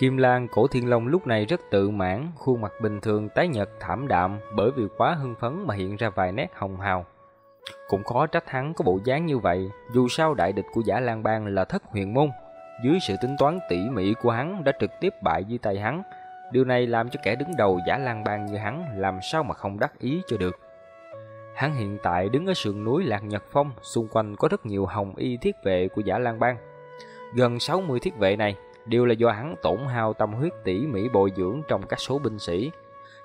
Kim Lan cổ thiên long lúc này rất tự mãn, khuôn mặt bình thường tái nhợt thảm đạm bởi vì quá hưng phấn mà hiện ra vài nét hồng hào. Cũng khó trách hắn có bộ dáng như vậy, dù sao đại địch của giả Lan Bang là thất huyền môn. Dưới sự tính toán tỉ mỉ của hắn đã trực tiếp bại dưới tay hắn. Điều này làm cho kẻ đứng đầu giả Lan Bang như hắn làm sao mà không đắc ý cho được. Hắn hiện tại đứng ở sườn núi Lạc Nhật Phong, xung quanh có rất nhiều hồng y thiết vệ của giả Lan Bang. Gần 60 thiết vệ này đều là do hắn tổn hao tâm huyết tỉ mỉ bồi dưỡng trong các số binh sĩ.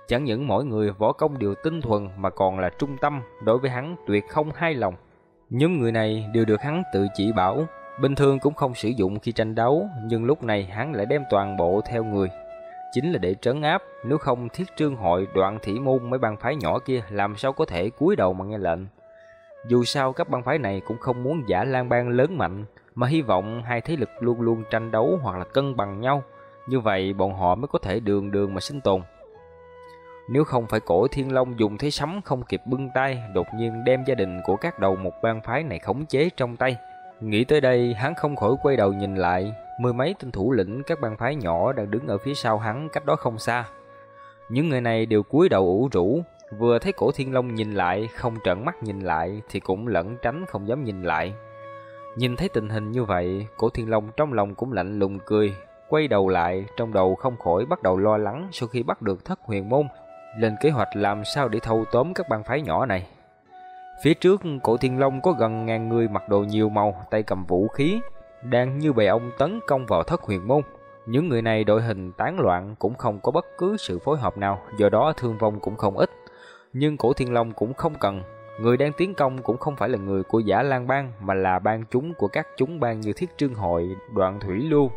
Chẳng những mỗi người võ công đều tinh thuần mà còn là trung tâm, đối với hắn tuyệt không hai lòng. Nhóm người này đều được hắn tự chỉ bảo, bình thường cũng không sử dụng khi tranh đấu, nhưng lúc này hắn lại đem toàn bộ theo người. Chính là để trấn áp, nếu không thiết trương hội đoạn thị môn mấy bang phái nhỏ kia làm sao có thể cúi đầu mà nghe lệnh. Dù sao các bang phái này cũng không muốn giả lan bang lớn mạnh, mà hy vọng hai thế lực luôn luôn tranh đấu hoặc là cân bằng nhau. Như vậy bọn họ mới có thể đường đường mà sinh tồn. Nếu không phải cổ thiên long dùng thế sấm không kịp bưng tay, đột nhiên đem gia đình của các đầu một bang phái này khống chế trong tay. Nghĩ tới đây, hắn không khỏi quay đầu nhìn lại, mười mấy tên thủ lĩnh các bang phái nhỏ đang đứng ở phía sau hắn cách đó không xa. Những người này đều cúi đầu ủ rũ, vừa thấy cổ thiên long nhìn lại, không trợn mắt nhìn lại thì cũng lẫn tránh không dám nhìn lại. Nhìn thấy tình hình như vậy, cổ thiên long trong lòng cũng lạnh lùng cười, quay đầu lại, trong đầu không khỏi bắt đầu lo lắng sau khi bắt được thất huyền môn, lên kế hoạch làm sao để thâu tóm các bang phái nhỏ này. Phía trước, cổ thiên long có gần ngàn người mặc đồ nhiều màu, tay cầm vũ khí, đang như bầy ông tấn công vào thất huyền môn. Những người này đội hình tán loạn cũng không có bất cứ sự phối hợp nào, do đó thương vong cũng không ít. Nhưng cổ thiên long cũng không cần, người đang tiến công cũng không phải là người của giả lan bang mà là bang chúng của các chúng bang như thiết trương hội, đoạn thủy lưu.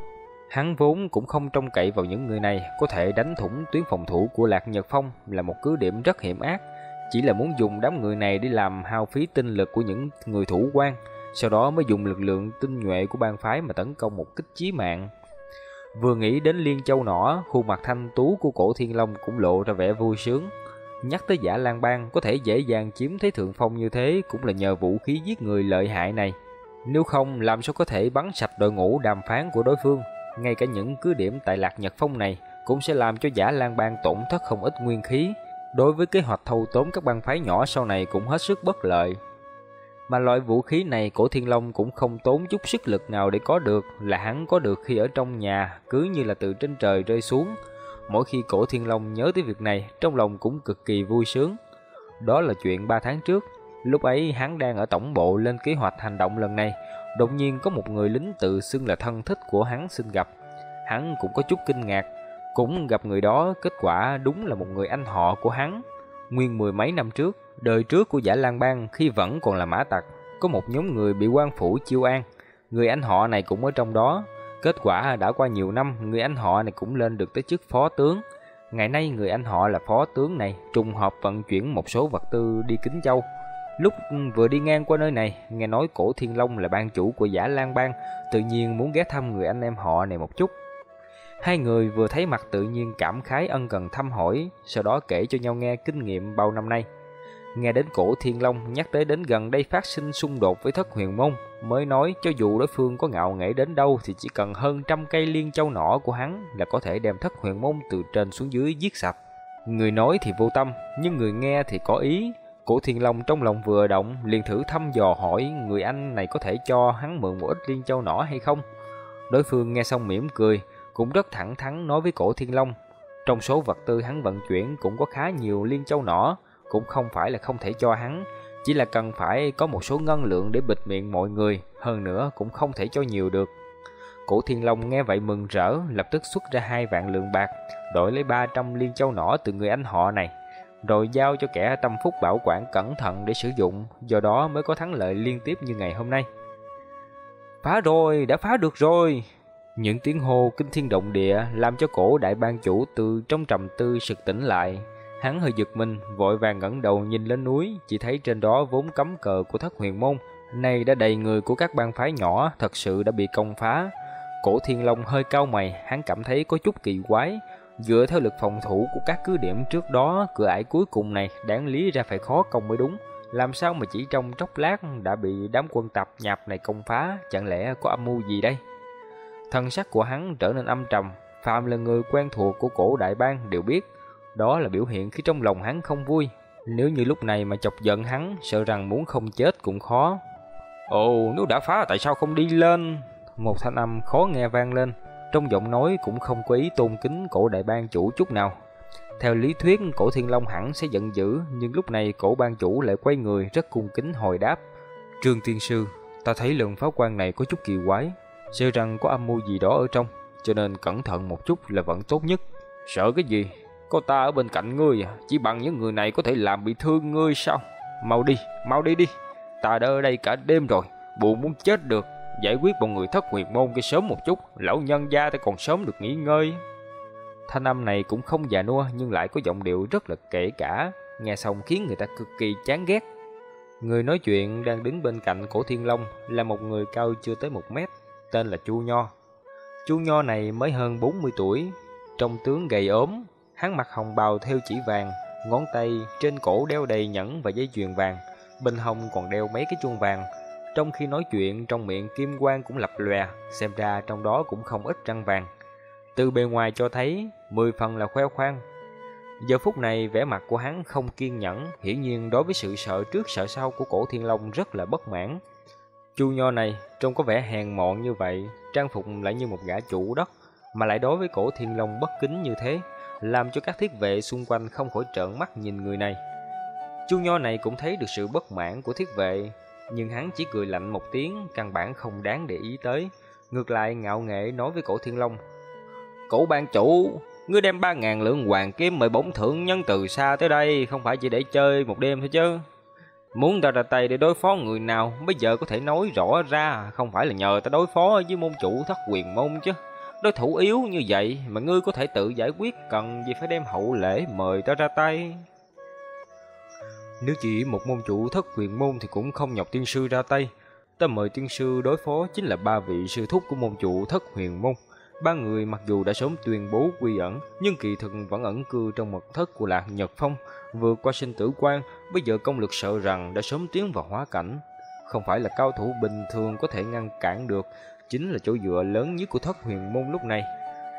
Hắn vốn cũng không trông cậy vào những người này có thể đánh thủng tuyến phòng thủ của Lạc Nhật Phong là một cứ điểm rất hiểm ác, chỉ là muốn dùng đám người này để làm hao phí tinh lực của những người thủ quan, sau đó mới dùng lực lượng tinh nhuệ của bang phái mà tấn công một kích chí mạng. Vừa nghĩ đến Liên Châu nỏ, khuôn mặt thanh tú của cổ Thiên Long cũng lộ ra vẻ vui sướng. Nhắc tới giả Lan Bang có thể dễ dàng chiếm thế thượng phong như thế cũng là nhờ vũ khí giết người lợi hại này. Nếu không, làm sao có thể bắn sạch đội ngũ đàm phán của đối phương? Ngay cả những cứ điểm tại Lạc Nhật Phong này cũng sẽ làm cho giả Lan Bang tổn thất không ít nguyên khí. Đối với kế hoạch thâu tóm các bang phái nhỏ sau này cũng hết sức bất lợi. Mà loại vũ khí này cổ Thiên Long cũng không tốn chút sức lực nào để có được, là hắn có được khi ở trong nhà, cứ như là từ trên trời rơi xuống. Mỗi khi cổ Thiên Long nhớ tới việc này, trong lòng cũng cực kỳ vui sướng. Đó là chuyện 3 tháng trước, lúc ấy hắn đang ở tổng bộ lên kế hoạch hành động lần này, đột nhiên có một người lính tự xưng là thân thích của hắn xin gặp. Hắn cũng có chút kinh ngạc, cũng gặp người đó, kết quả đúng là một người anh họ của hắn. Nguyên mười mấy năm trước, đời trước của Giả lang Bang khi vẫn còn là mã tặc, có một nhóm người bị quan phủ chiêu an. Người anh họ này cũng ở trong đó. Kết quả đã qua nhiều năm, người anh họ này cũng lên được tới chức phó tướng. Ngày nay người anh họ là phó tướng này trùng hợp vận chuyển một số vật tư đi Kính Châu. Lúc vừa đi ngang qua nơi này, nghe nói cổ Thiên Long là ban chủ của Giả Lan Bang, tự nhiên muốn ghé thăm người anh em họ này một chút. Hai người vừa thấy mặt tự nhiên cảm khái ân cần thăm hỏi, sau đó kể cho nhau nghe kinh nghiệm bao năm nay. Nghe đến cổ Thiên Long nhắc tới đến gần đây phát sinh xung đột với thất huyền môn, mới nói cho dù đối phương có ngạo nghễ đến đâu thì chỉ cần hơn trăm cây liên châu nỏ của hắn là có thể đem thất huyền môn từ trên xuống dưới giết sạch. Người nói thì vô tâm, nhưng người nghe thì có ý. Cổ Thiên Long trong lòng vừa động, liền thử thăm dò hỏi người anh này có thể cho hắn mượn một ít liên châu nỏ hay không. Đối phương nghe xong mỉm cười, cũng rất thẳng thắn nói với cổ Thiên Long. Trong số vật tư hắn vận chuyển cũng có khá nhiều liên châu nỏ, cũng không phải là không thể cho hắn, chỉ là cần phải có một số ngân lượng để bịt miệng mọi người, hơn nữa cũng không thể cho nhiều được. Cổ Thiên Long nghe vậy mừng rỡ, lập tức xuất ra hai vạn lượng bạc, đổi lấy 300 liên châu nỏ từ người anh họ này, rồi giao cho kẻ tâm phúc bảo quản cẩn thận để sử dụng, do đó mới có thắng lợi liên tiếp như ngày hôm nay. Phá rồi, đã phá được rồi. Những tiếng hô kinh thiên động địa làm cho cổ đại ban chủ từ trong trầm tư sực tỉnh lại. Hắn hơi giật mình, vội vàng ngẩng đầu nhìn lên núi, chỉ thấy trên đó vốn cấm cờ của thất huyền môn, nay đã đầy người của các bang phái nhỏ, thật sự đã bị công phá. Cổ Thiên Long hơi cau mày, hắn cảm thấy có chút kỳ quái. Dựa theo lực phòng thủ của các cứ điểm trước đó, cửa ải cuối cùng này đáng lý ra phải khó công mới đúng. Làm sao mà chỉ trong chốc lát đã bị đám quân tập nhập này công phá, chẳng lẽ có âm mưu gì đây? thần sắc của hắn trở nên âm trầm, Phạm là người quen thuộc của cổ đại bang đều biết, đó là biểu hiện khi trong lòng hắn không vui. Nếu như lúc này mà chọc giận hắn, sợ rằng muốn không chết cũng khó. Ồ, nếu đã phá tại sao không đi lên? Một thanh âm khó nghe vang lên, trong giọng nói cũng không có ý tôn kính cổ đại bang chủ chút nào. Theo lý thuyết, cổ thiên long hẳn sẽ giận dữ, nhưng lúc này cổ ban chủ lại quay người rất cung kính hồi đáp. Trương Tiên Sư, ta thấy lần pháo quan này có chút kỳ quái, sợ rằng có âm mưu gì đó ở trong, cho nên cẩn thận một chút là vẫn tốt nhất. Sợ cái gì? Có ta ở bên cạnh ngươi à, chỉ bằng những người này có thể làm bị thương ngươi sao? Mau đi, mau đi đi. Ta đã ở đây cả đêm rồi, buồn muốn chết được. Giải quyết bọn người thất huyền môn cái sớm một chút, lão nhân gia ta còn sớm được nghỉ ngơi. Thanh âm này cũng không già nua nhưng lại có giọng điệu rất là kể cả, nghe xong khiến người ta cực kỳ chán ghét. Người nói chuyện đang đứng bên cạnh cổ thiên long là một người cao chưa tới một mét, tên là Chu Nho. Chu Nho này mới hơn 40 tuổi, trong tướng gầy ốm, hắn mặc hồng bào theo chỉ vàng, ngón tay trên cổ đeo đầy nhẫn và dây chuyền vàng, bên hông còn đeo mấy cái chuông vàng. Trong khi nói chuyện, trong miệng kim quang cũng lập lòe, xem ra trong đó cũng không ít răng vàng. Từ bề ngoài cho thấy, mười phần là khoe khoang. Giờ phút này vẻ mặt của hắn không kiên nhẫn, hiển nhiên đối với sự sợ trước sợ sau của cổ thiên long rất là bất mãn. Chu nho này trông có vẻ hèn mọn như vậy, trang phục lại như một gã chủ đất, mà lại đối với cổ thiên long bất kính như thế, làm cho các thiết vệ xung quanh không khỏi trợn mắt nhìn người này. Chu nho này cũng thấy được sự bất mãn của thiết vệ, nhưng hắn chỉ cười lạnh một tiếng, căn bản không đáng để ý tới. Ngược lại ngạo nghễ nói với cổ thiên long, Cổ ban chủ, ngươi đem ba ngàn lượng hoàng kim mời bổn thượng nhân từ xa tới đây, không phải chỉ để chơi một đêm thôi chứ. Muốn ta ra tay để đối phó người nào, bây giờ có thể nói rõ ra, không phải là nhờ ta đối phó với môn chủ thất quyền môn chứ. Đối thủ yếu như vậy mà ngươi có thể tự giải quyết, cần gì phải đem hậu lễ mời ta ra tay. Nếu chỉ một môn chủ thất quyền môn thì cũng không nhọc tiên sư ra tay. Ta mời tiên sư đối phó chính là ba vị sư thúc của môn chủ thất huyền môn. Ba người mặc dù đã sớm tuyên bố quy ẩn, nhưng kỳ thực vẫn ẩn cư trong mật thất của Lạc Nhật Phong, vượt qua sinh tử quan, bây giờ công lực sợ rằng đã sớm tiến vào hóa cảnh. Không phải là cao thủ bình thường có thể ngăn cản được, chính là chỗ dựa lớn nhất của thất huyền môn lúc này.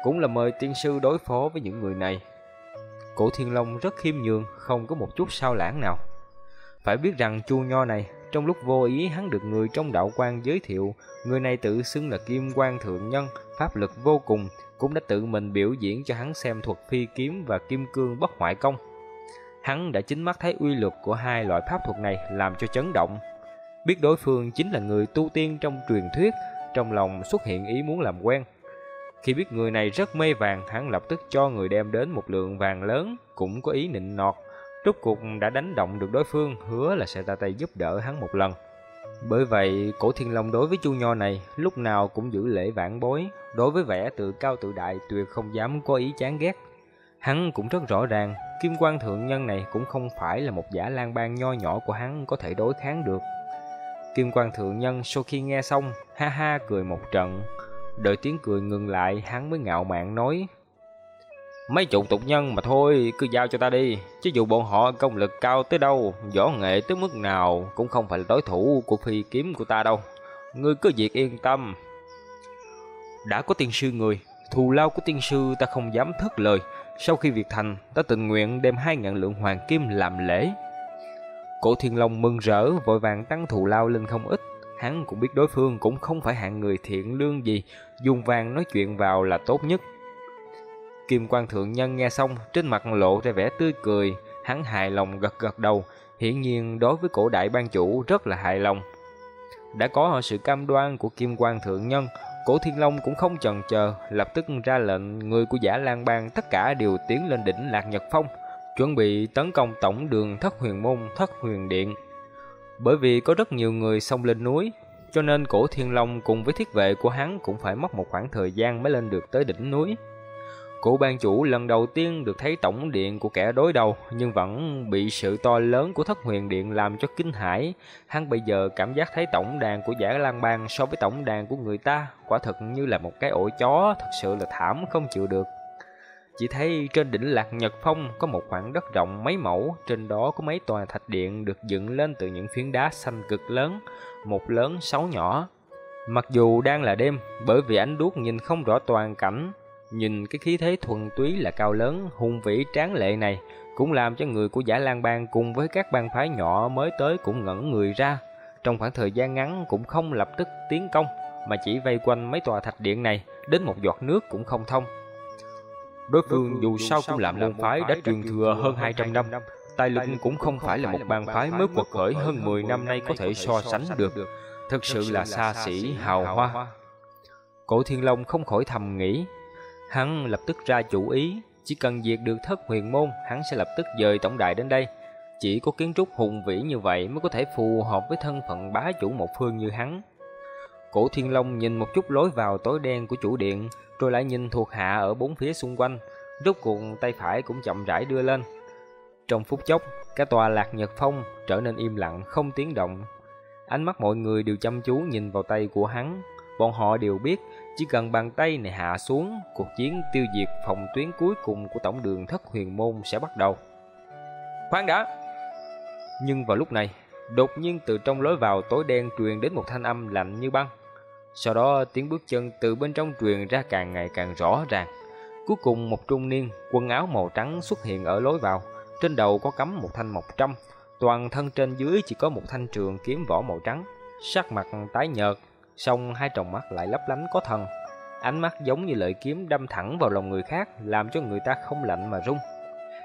Cũng là mời tiên sư đối phó với những người này. Cổ Thiên Long rất khiêm nhường, không có một chút sao lãng nào. Phải biết rằng chu nho này trong lúc vô ý hắn được người trong đạo quan giới thiệu, người này tự xưng là Kim Quan Thượng Nhân, pháp lực vô cùng, cũng đã tự mình biểu diễn cho hắn xem thuật phi kiếm và kim cương bất hoại công. Hắn đã chính mắt thấy uy lực của hai loại pháp thuật này làm cho chấn động. Biết đối phương chính là người tu tiên trong truyền thuyết, trong lòng xuất hiện ý muốn làm quen. Khi biết người này rất mê vàng, hắn lập tức cho người đem đến một lượng vàng lớn, cũng có ý nịnh nọt, Rốt cuộc đã đánh động được đối phương, hứa là sẽ ra tay giúp đỡ hắn một lần. Bởi vậy, cổ thiên long đối với chu nho này lúc nào cũng giữ lễ vãn bối, đối với vẻ tự cao tự đại tuyệt không dám có ý chán ghét. Hắn cũng rất rõ ràng, kim quan thượng nhân này cũng không phải là một giả lang bang nho nhỏ của hắn có thể đối kháng được. Kim quan thượng nhân sau khi nghe xong, ha ha cười một trận. Đợi tiếng cười ngừng lại, hắn mới ngạo mạn nói, Mấy chục tục nhân mà thôi, cứ giao cho ta đi. Chứ dù bọn họ công lực cao tới đâu, võ nghệ tới mức nào, cũng không phải là đối thủ của phi kiếm của ta đâu. Ngươi cứ việc yên tâm. Đã có tiên sư người, thù lao của tiên sư ta không dám thất lời. Sau khi việc thành, ta tình nguyện đem hai ngàn lượng hoàng kim làm lễ. Cổ thiên long mừng rỡ, vội vàng tăng thù lao lên không ít. Hắn cũng biết đối phương cũng không phải hạng người thiện lương gì, dùng vàng nói chuyện vào là tốt nhất. Kim quan thượng nhân nghe xong, trên mặt lộ ra vẻ tươi cười, hắn hài lòng gật gật đầu, hiển nhiên đối với cổ đại ban chủ rất là hài lòng. Đã có sự cam đoan của Kim quan thượng nhân, cổ thiên long cũng không chần chờ, lập tức ra lệnh người của giả lang bang tất cả đều tiến lên đỉnh Lạc Nhật Phong, chuẩn bị tấn công tổng đường thất huyền môn thất huyền điện. Bởi vì có rất nhiều người xông lên núi, cho nên cổ thiên long cùng với thiết vệ của hắn cũng phải mất một khoảng thời gian mới lên được tới đỉnh núi. cổ ban chủ lần đầu tiên được thấy tổng điện của kẻ đối đầu nhưng vẫn bị sự to lớn của thất huyền điện làm cho kinh hãi. Hắn bây giờ cảm giác thấy tổng đàn của giả lan bang so với tổng đàn của người ta quả thật như là một cái ổ chó thật sự là thảm không chịu được. Chỉ thấy trên đỉnh Lạc Nhật Phong có một khoảng đất rộng mấy mẫu, trên đó có mấy tòa thạch điện được dựng lên từ những phiến đá xanh cực lớn, một lớn sáu nhỏ. Mặc dù đang là đêm, bởi vì ánh đuốc nhìn không rõ toàn cảnh, Nhìn cái khí thế thuần túy là cao lớn, hùng vĩ tráng lệ này, cũng làm cho người của Giả Lan Bang cùng với các bang phái nhỏ mới tới cũng ngẩn người ra. Trong khoảng thời gian ngắn cũng không lập tức tiến công, mà chỉ vây quanh mấy tòa thạch điện này, đến một giọt nước cũng không thông. Đối phương dù sao cũng làm môn phái đã truyền thừa hơn 200 năm, tài lực cũng không phải là một bang phái mới quật khởi hơn 10 năm nay có thể so sánh được. Thực sự là xa xỉ, hào hoa. Cổ Thiên Long không khỏi thầm nghĩ. Hắn lập tức ra chủ ý, chỉ cần diệt được thất huyền môn, hắn sẽ lập tức dời tổng đại đến đây. Chỉ có kiến trúc hùng vĩ như vậy mới có thể phù hợp với thân phận bá chủ một phương như hắn. Cổ Thiên Long nhìn một chút lối vào tối đen của chủ điện, rồi lại nhìn thuộc hạ ở bốn phía xung quanh, rốt cuộc tay phải cũng chậm rãi đưa lên. Trong phút chốc, cả tòa Lạc Nhật Phong trở nên im lặng, không tiếng động. Ánh mắt mọi người đều chăm chú nhìn vào tay của hắn, bọn họ đều biết chỉ cần bàn tay này hạ xuống, cuộc chiến tiêu diệt phòng tuyến cuối cùng của tổng đường thất huyền môn sẽ bắt đầu. Khoan đã! Nhưng vào lúc này, đột nhiên từ trong lối vào tối đen truyền đến một thanh âm lạnh như băng. Sau đó tiếng bước chân từ bên trong truyền ra càng ngày càng rõ ràng. Cuối cùng một trung niên, quần áo màu trắng xuất hiện ở lối vào. Trên đầu có cắm một thanh mộc trăm, toàn thân trên dưới chỉ có một thanh trường kiếm vỏ màu trắng. Sắc mặt tái nhợt, song hai tròng mắt lại lấp lánh có thần. Ánh mắt giống như lợi kiếm đâm thẳng vào lòng người khác, làm cho người ta không lạnh mà run.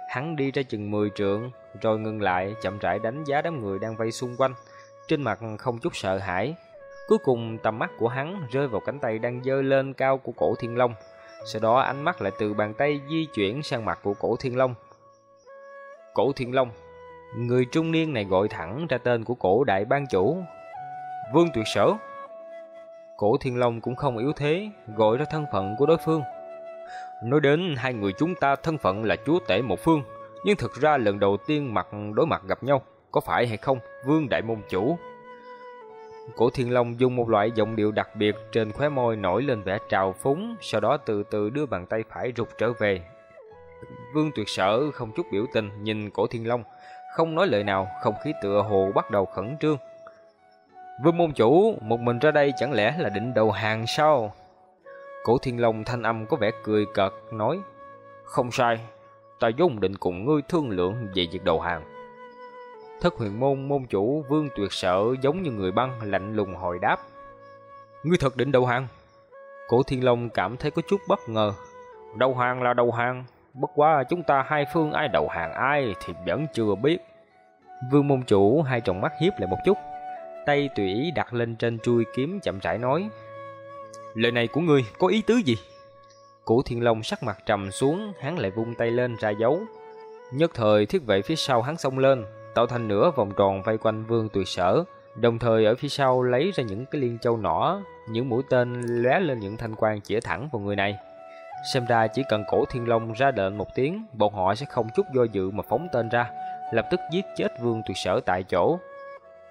Hắn đi ra chừng 10 trượng, rồi ngừng lại, chậm rãi đánh giá đám người đang vây xung quanh. Trên mặt không chút sợ hãi, Cuối cùng tầm mắt của hắn rơi vào cánh tay đang dơ lên cao của cổ thiên long. Sau đó ánh mắt lại từ bàn tay di chuyển sang mặt của cổ thiên long. Cổ thiên long, người trung niên này gọi thẳng ra tên của cổ đại ban chủ. Vương tuyệt sở. Cổ thiên long cũng không yếu thế, gọi ra thân phận của đối phương. Nói đến hai người chúng ta thân phận là chúa tể một phương, nhưng thực ra lần đầu tiên mặt đối mặt gặp nhau, có phải hay không, Vương đại môn chủ Cổ Thiên Long dùng một loại giọng điệu đặc biệt trên khóe môi nổi lên vẻ trào phúng, sau đó từ từ đưa bàn tay phải rụt trở về. Vương Tuyệt Sở không chút biểu tình nhìn Cổ Thiên Long, không nói lời nào, không khí tựa hồ bắt đầu khẩn trương. Vương môn chủ, một mình ra đây chẳng lẽ là định đầu hàng sao? Cổ Thiên Long thanh âm có vẻ cười cợt, nói Không sai, ta vốn định cùng ngươi thương lượng về việc đầu hàng. Thất huyền môn môn chủ Vương Tuyệt Sợ giống như người băng lạnh lùng hồi đáp. Ngươi thật định đầu hàng? Cổ Thiên Long cảm thấy có chút bất ngờ. Đầu hàng là đầu hàng, bất quá chúng ta hai phương ai đầu hàng ai thì vẫn chưa biết. Vương môn chủ hai tròng mắt hiếp lại một chút, tay tùy ý đặt lên trên chuôi kiếm chậm rãi nói. Lời này của ngươi có ý tứ gì? Cổ Thiên Long sắc mặt trầm xuống, hắn lại vung tay lên ra dấu. Nhất thời thiết vệ phía sau hắn xông lên, tạo thành nửa vòng tròn vây quanh Vương Tuyệt Sở, đồng thời ở phía sau lấy ra những cái liên châu nỏ, những mũi tên lóe lên những thanh quang chĩa thẳng vào người này. Xem ra chỉ cần cổ thiên long ra lệnh một tiếng, bọn họ sẽ không chút do dự mà phóng tên ra, lập tức giết chết Vương Tuyệt Sở tại chỗ.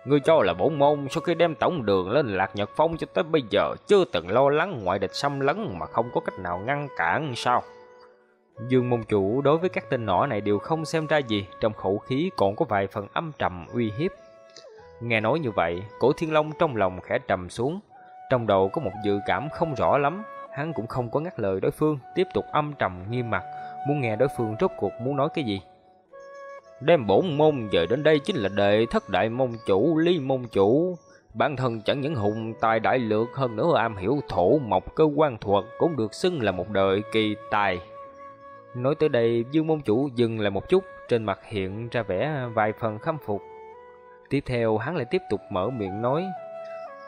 Ngươi cho là bổn môn sau khi đem tổng đường lên Lạc Nhật Phong cho tới bây giờ chưa từng lo lắng ngoại địch xâm lấn mà không có cách nào ngăn cản sao? Dương môn chủ đối với các tên nỏ này đều không xem ra gì, trong khẩu khí còn có vài phần âm trầm uy hiếp. Nghe nói như vậy, cổ thiên long trong lòng khẽ trầm xuống, trong đầu có một dự cảm không rõ lắm, hắn cũng không có ngắt lời đối phương, tiếp tục âm trầm nghiêm mặt, muốn nghe đối phương rốt cuộc muốn nói cái gì. Đem bổn môn về đến đây chính là đệ thất đại môn chủ, ly môn chủ. Bản thân chẳng những hùng tài đại lược hơn nữa am hiểu thổ mộc cơ quan thuật cũng được xưng là một đời kỳ tài. Nói tới đây, Dương môn chủ dừng lại một chút, trên mặt hiện ra vẻ vài phần khâm phục. Tiếp theo, hắn lại tiếp tục mở miệng nói,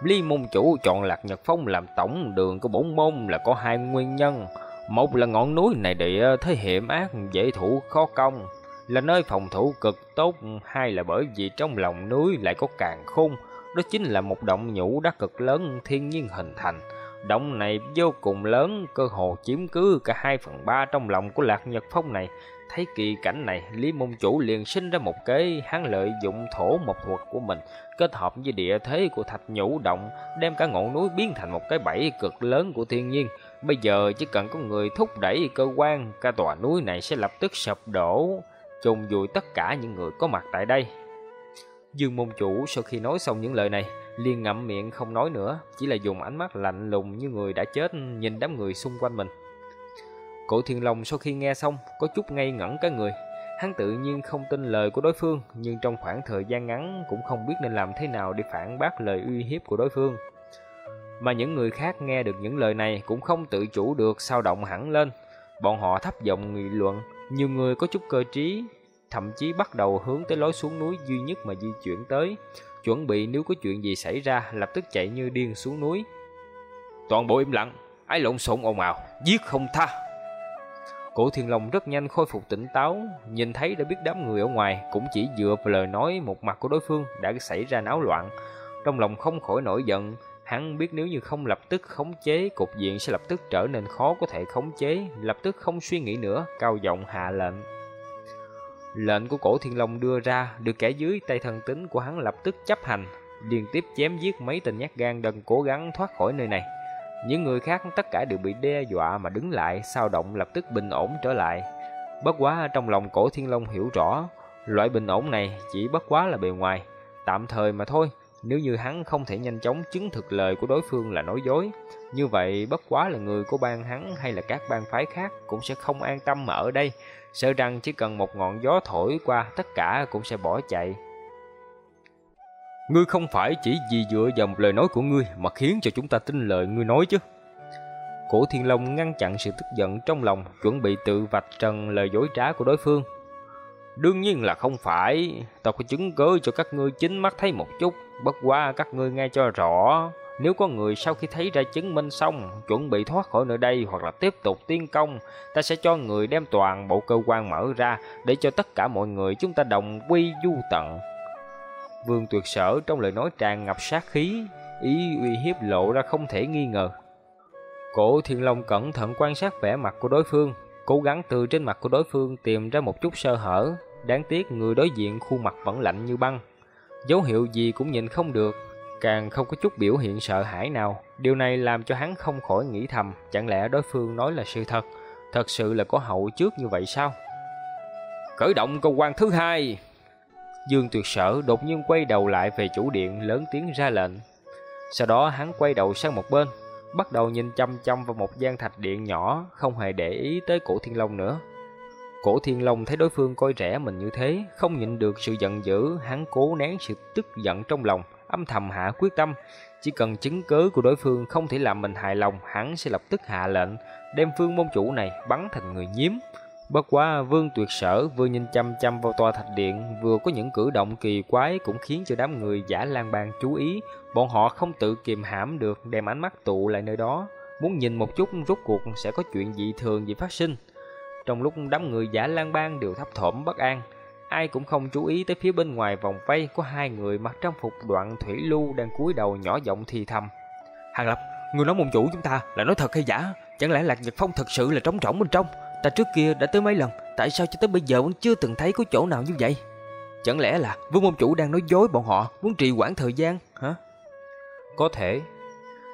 Ly môn chủ chọn Lạc Nhật Phong làm tổng đường của bổn môn là có hai nguyên nhân. Một là ngọn núi này địa ờ, thế hiểm ác, dễ thủ khó công, là nơi phòng thủ cực tốt. Hai là bởi vì trong lòng núi lại có càng khôn, đó chính là một động nhũ đá cực lớn thiên nhiên hình thành Động này vô cùng lớn, cơ hồ chiếm cứ cả 2 phần 3 trong lòng của Lạc Nhật Phong này. Thấy kỳ cảnh này, Lý Môn Chủ liền sinh ra một kế hắn lợi dụng thổ một thuật của mình, kết hợp với địa thế của thạch nhũ động, đem cả ngọn núi biến thành một cái bẫy cực lớn của thiên nhiên. Bây giờ chỉ cần có người thúc đẩy cơ quan, cả tòa núi này sẽ lập tức sập đổ, chôn vùi tất cả những người có mặt tại đây. Dương Môn Chủ sau khi nói xong những lời này, liền ngậm miệng không nói nữa, chỉ là dùng ánh mắt lạnh lùng như người đã chết nhìn đám người xung quanh mình. Cổ Thiên Long sau khi nghe xong có chút ngây ngẩn cả người. Hắn tự nhiên không tin lời của đối phương, nhưng trong khoảng thời gian ngắn cũng không biết nên làm thế nào để phản bác lời uy hiếp của đối phương. Mà những người khác nghe được những lời này cũng không tự chủ được sao động hẳn lên. Bọn họ thấp giọng nghị luận, nhiều người có chút cơ trí, thậm chí bắt đầu hướng tới lối xuống núi duy nhất mà di chuyển tới, chuẩn bị nếu có chuyện gì xảy ra lập tức chạy như điên xuống núi. Toàn bộ im lặng, ai lộn xộn ồn ào, giết không tha. Cổ Thiên Long rất nhanh khôi phục tỉnh táo, nhìn thấy đã biết đám người ở ngoài cũng chỉ dựa vào lời nói một mặt của đối phương đã xảy ra náo loạn. Trong lòng không khỏi nổi giận, hắn biết nếu như không lập tức khống chế, cục diện sẽ lập tức trở nên khó có thể khống chế, lập tức không suy nghĩ nữa, cao giọng hạ lệnh. Lệnh của cổ Thiên Long đưa ra, được kẻ dưới tay thần tính của hắn lập tức chấp hành, liên tiếp chém giết mấy tên nhát gan đần cố gắng thoát khỏi nơi này. Những người khác tất cả đều bị đe dọa mà đứng lại, sao động lập tức bình ổn trở lại. Bất quá trong lòng cổ Thiên Long hiểu rõ, loại bình ổn này chỉ bất quá là bề ngoài, tạm thời mà thôi. Nếu như hắn không thể nhanh chóng chứng thực lời của đối phương là nói dối, như vậy bất quá là người của bang hắn hay là các bang phái khác cũng sẽ không an tâm mà ở đây, sợ rằng chỉ cần một ngọn gió thổi qua tất cả cũng sẽ bỏ chạy. Ngươi không phải chỉ vì dựa vào một lời nói của ngươi mà khiến cho chúng ta tin lời ngươi nói chứ. Cổ Thiên Long ngăn chặn sự tức giận trong lòng, chuẩn bị tự vạch trần lời dối trá của đối phương. Đương nhiên là không phải, tao có chứng cứ cho các ngươi chính mắt thấy một chút, bất quá các ngươi nghe cho rõ. Nếu có người sau khi thấy ra chứng minh xong, chuẩn bị thoát khỏi nơi đây hoặc là tiếp tục tiến công, ta sẽ cho người đem toàn bộ cơ quan mở ra để cho tất cả mọi người chúng ta đồng quy du tận. Vương tuyệt sở trong lời nói tràn ngập sát khí, ý uy hiếp lộ ra không thể nghi ngờ. Cổ Thiên Long cẩn thận quan sát vẻ mặt của đối phương, cố gắng từ trên mặt của đối phương tìm ra một chút sơ hở. Đáng tiếc người đối diện khuôn mặt vẫn lạnh như băng. Dấu hiệu gì cũng nhìn không được, càng không có chút biểu hiện sợ hãi nào. Điều này làm cho hắn không khỏi nghĩ thầm, chẳng lẽ đối phương nói là sự thật, thật sự là có hậu trước như vậy sao? Khởi động cơ quan thứ hai. Dương Tuyệt Sở đột nhiên quay đầu lại về chủ điện lớn tiếng ra lệnh. Sau đó hắn quay đầu sang một bên, bắt đầu nhìn chăm chăm vào một gian thạch điện nhỏ, không hề để ý tới cổ thiên long nữa. Cổ thiên long thấy đối phương coi rẻ mình như thế, không nhịn được sự giận dữ, hắn cố nén sự tức giận trong lòng, âm thầm hạ quyết tâm. Chỉ cần chứng cứ của đối phương không thể làm mình hài lòng, hắn sẽ lập tức hạ lệnh, đem phương môn chủ này bắn thành người nhiếm. Bất quá Vương Tuyệt Sở vừa nhìn chăm chăm vào tòa thạch điện, vừa có những cử động kỳ quái cũng khiến cho đám người giả lang bang chú ý. Bọn họ không tự kiềm hãm được đem ánh mắt tụ lại nơi đó, muốn nhìn một chút rốt cuộc sẽ có chuyện dị thường gì phát sinh. Trong lúc đám người giả lang bang đều thấp thỏm bất an, ai cũng không chú ý tới phía bên ngoài vòng vây có hai người mặc trang phục đoạn thủy lưu đang cúi đầu nhỏ giọng thì thầm. Hàng Lập, người nói môn chủ chúng ta là nói thật hay giả? Chẳng lẽ Lạc Nhật Phong thật sự là trống rỗng bên trong? Ta trước kia đã tới mấy lần, tại sao cho tới bây giờ vẫn chưa từng thấy có chỗ nào như vậy? Chẳng lẽ là Vương môn chủ đang nói dối bọn họ, muốn trì hoãn thời gian, hả? Có thể.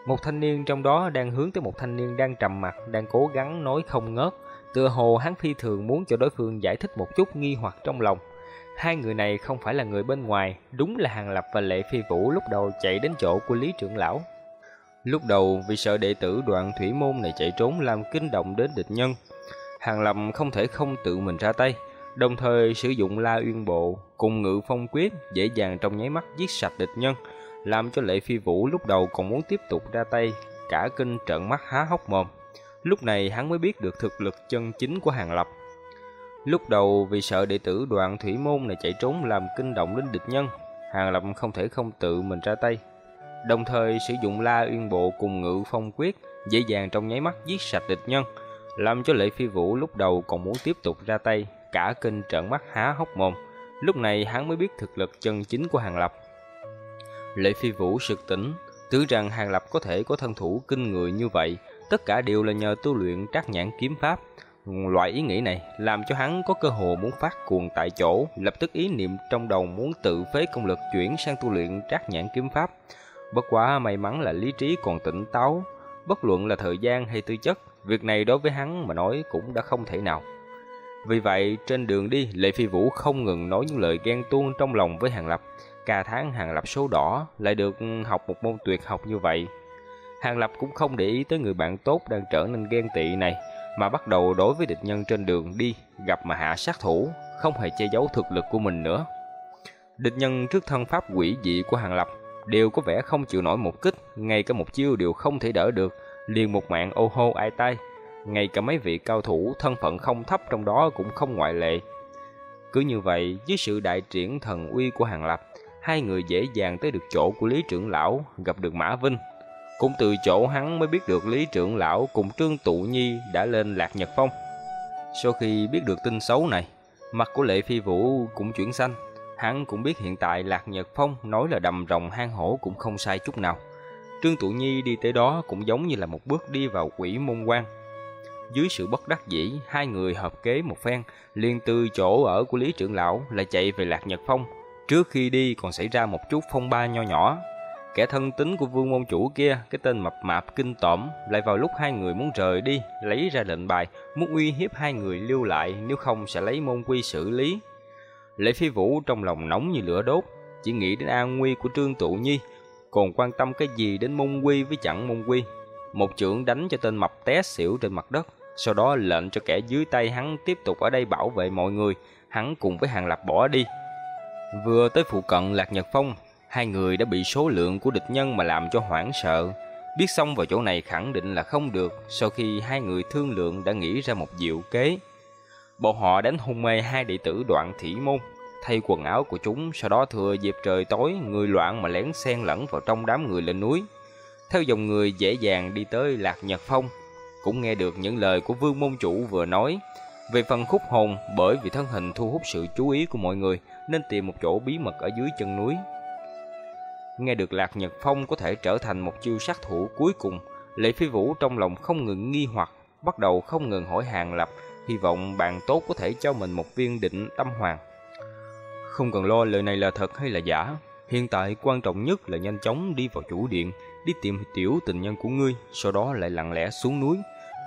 Một thanh niên trong đó đang hướng tới một thanh niên đang trầm mặt, đang cố gắng nói không ngớt. Tựa hồ hắn phi thường muốn cho đối phương giải thích một chút nghi hoặc trong lòng. Hai người này không phải là người bên ngoài, đúng là Hàng Lập và Lệ Phi Vũ lúc đầu chạy đến chỗ của Lý trưởng lão. Lúc đầu vì sợ đệ tử đoạn thủy môn này chạy trốn làm kinh động đến địch nhân, Hàng Lập không thể không tự mình ra tay, đồng thời sử dụng La Uyên Bộ cùng Ngự Phong Quyết dễ dàng trong nháy mắt giết sạch địch nhân, làm cho Lệ Phi Vũ lúc đầu còn muốn tiếp tục ra tay, cả kinh trợn mắt há hốc mồm. Lúc này hắn mới biết được thực lực chân chính của Hàng Lập. Lúc đầu vì sợ đệ tử đoạn thủy môn này chạy trốn làm kinh động đến địch nhân, Hàng Lập không thể không tự mình ra tay. Đồng thời sử dụng La Uyên Bộ cùng Ngự Phong Quyết dễ dàng trong nháy mắt giết sạch địch nhân, làm cho Lệ Phi Vũ lúc đầu còn muốn tiếp tục ra tay, cả kinh trợn mắt há hốc mồm. Lúc này hắn mới biết thực lực chân chính của Hàng Lập. Lệ Phi Vũ sực tỉnh, tưởng rằng Hàng Lập có thể có thân thủ kinh người như vậy, tất cả đều là nhờ tu luyện trác nhãn kiếm pháp. Loại ý nghĩ này làm cho hắn có cơ hội muốn phát cuồng tại chỗ, lập tức ý niệm trong đầu muốn tự phế công lực chuyển sang tu luyện trác nhãn kiếm pháp. Bất quá may mắn là lý trí còn tỉnh táo, bất luận là thời gian hay tư chất, Việc này đối với hắn mà nói cũng đã không thể nào. Vì vậy, trên đường đi, Lệ Phi Vũ không ngừng nói những lời ghen tuông trong lòng với Hàng Lập. Cả tháng Hàng Lập số đỏ lại được học một môn tuyệt học như vậy. Hàng Lập cũng không để ý tới người bạn tốt đang trở nên ghen tị này mà bắt đầu đối với địch nhân trên đường đi gặp mà hạ sát thủ, không hề che giấu thực lực của mình nữa. Địch nhân trước thân pháp quỷ dị của Hàng Lập đều có vẻ không chịu nổi một kích, ngay cả một chiêu đều không thể đỡ được, liền một mạng ô hô ai tay. Ngay cả mấy vị cao thủ thân phận không thấp trong đó cũng không ngoại lệ. Cứ như vậy, dưới sự đại triển thần uy của Hàng Lập, hai người dễ dàng tới được chỗ của Lý trưởng lão, gặp được Mã Vinh. Cũng từ chỗ hắn mới biết được Lý trưởng lão cùng Trương Tụ Nhi đã lên Lạc Nhật Phong. Sau khi biết được tin xấu này, mặt của Lệ Phi Vũ cũng chuyển xanh. Hắn cũng biết hiện tại Lạc Nhật Phong nói là đầm rồng hang hổ cũng không sai chút nào. Trương Tụ Nhi đi tới đó cũng giống như là một bước đi vào quỷ môn quan. Dưới sự bất đắc dĩ, hai người hợp kế một phen, liền từ chỗ ở của Lý trưởng lão là chạy về Lạc Nhật Phong. Trước khi đi còn xảy ra một chút phong ba nho nhỏ. Kẻ thân tính của vương môn chủ kia, cái tên mập mạp kinh tởm, lại vào lúc hai người muốn rời đi, lấy ra lệnh bài, muốn uy hiếp hai người lưu lại, nếu không sẽ lấy môn quy xử lý. Lệ Phi Vũ trong lòng nóng như lửa đốt, chỉ nghĩ đến an nguy của Trương Tụ Nhi, còn quan tâm cái gì đến môn quy với chẳng môn quy. Một chưởng đánh cho tên mập té xỉu trên mặt đất, sau đó lệnh cho kẻ dưới tay hắn tiếp tục ở đây bảo vệ mọi người, hắn cùng với Hàng Lập bỏ đi. Vừa tới phụ cận Lạc Nhật Phong, hai người đã bị số lượng của địch nhân mà làm cho hoảng sợ. Biết xong vào chỗ này khẳng định là không được, sau khi hai người thương lượng đã nghĩ ra một diệu kế. Bọn họ đánh hôn mê hai đệ tử đoạn thủy môn, thay quần áo của chúng, sau đó thừa dịp trời tối, người loạn mà lén xen lẫn vào trong đám người lên núi. Theo dòng người dễ dàng đi tới Lạc Nhật Phong, cũng nghe được những lời của Vương Môn Chủ vừa nói. Về phần khúc hồn, bởi vì thân hình thu hút sự chú ý của mọi người, nên tìm một chỗ bí mật ở dưới chân núi. Nghe được Lạc Nhật Phong có thể trở thành một chiêu sát thủ cuối cùng, Lệ Phi Vũ trong lòng không ngừng nghi hoặc, bắt đầu không ngừng hỏi Hàng Lập, hy vọng bạn tốt có thể cho mình một viên định tâm hoàng. Không cần lo lời này là thật hay là giả, hiện tại quan trọng nhất là nhanh chóng đi vào chủ điện, đi tìm tiểu tình nhân của ngươi, sau đó lại lặng lẽ xuống núi.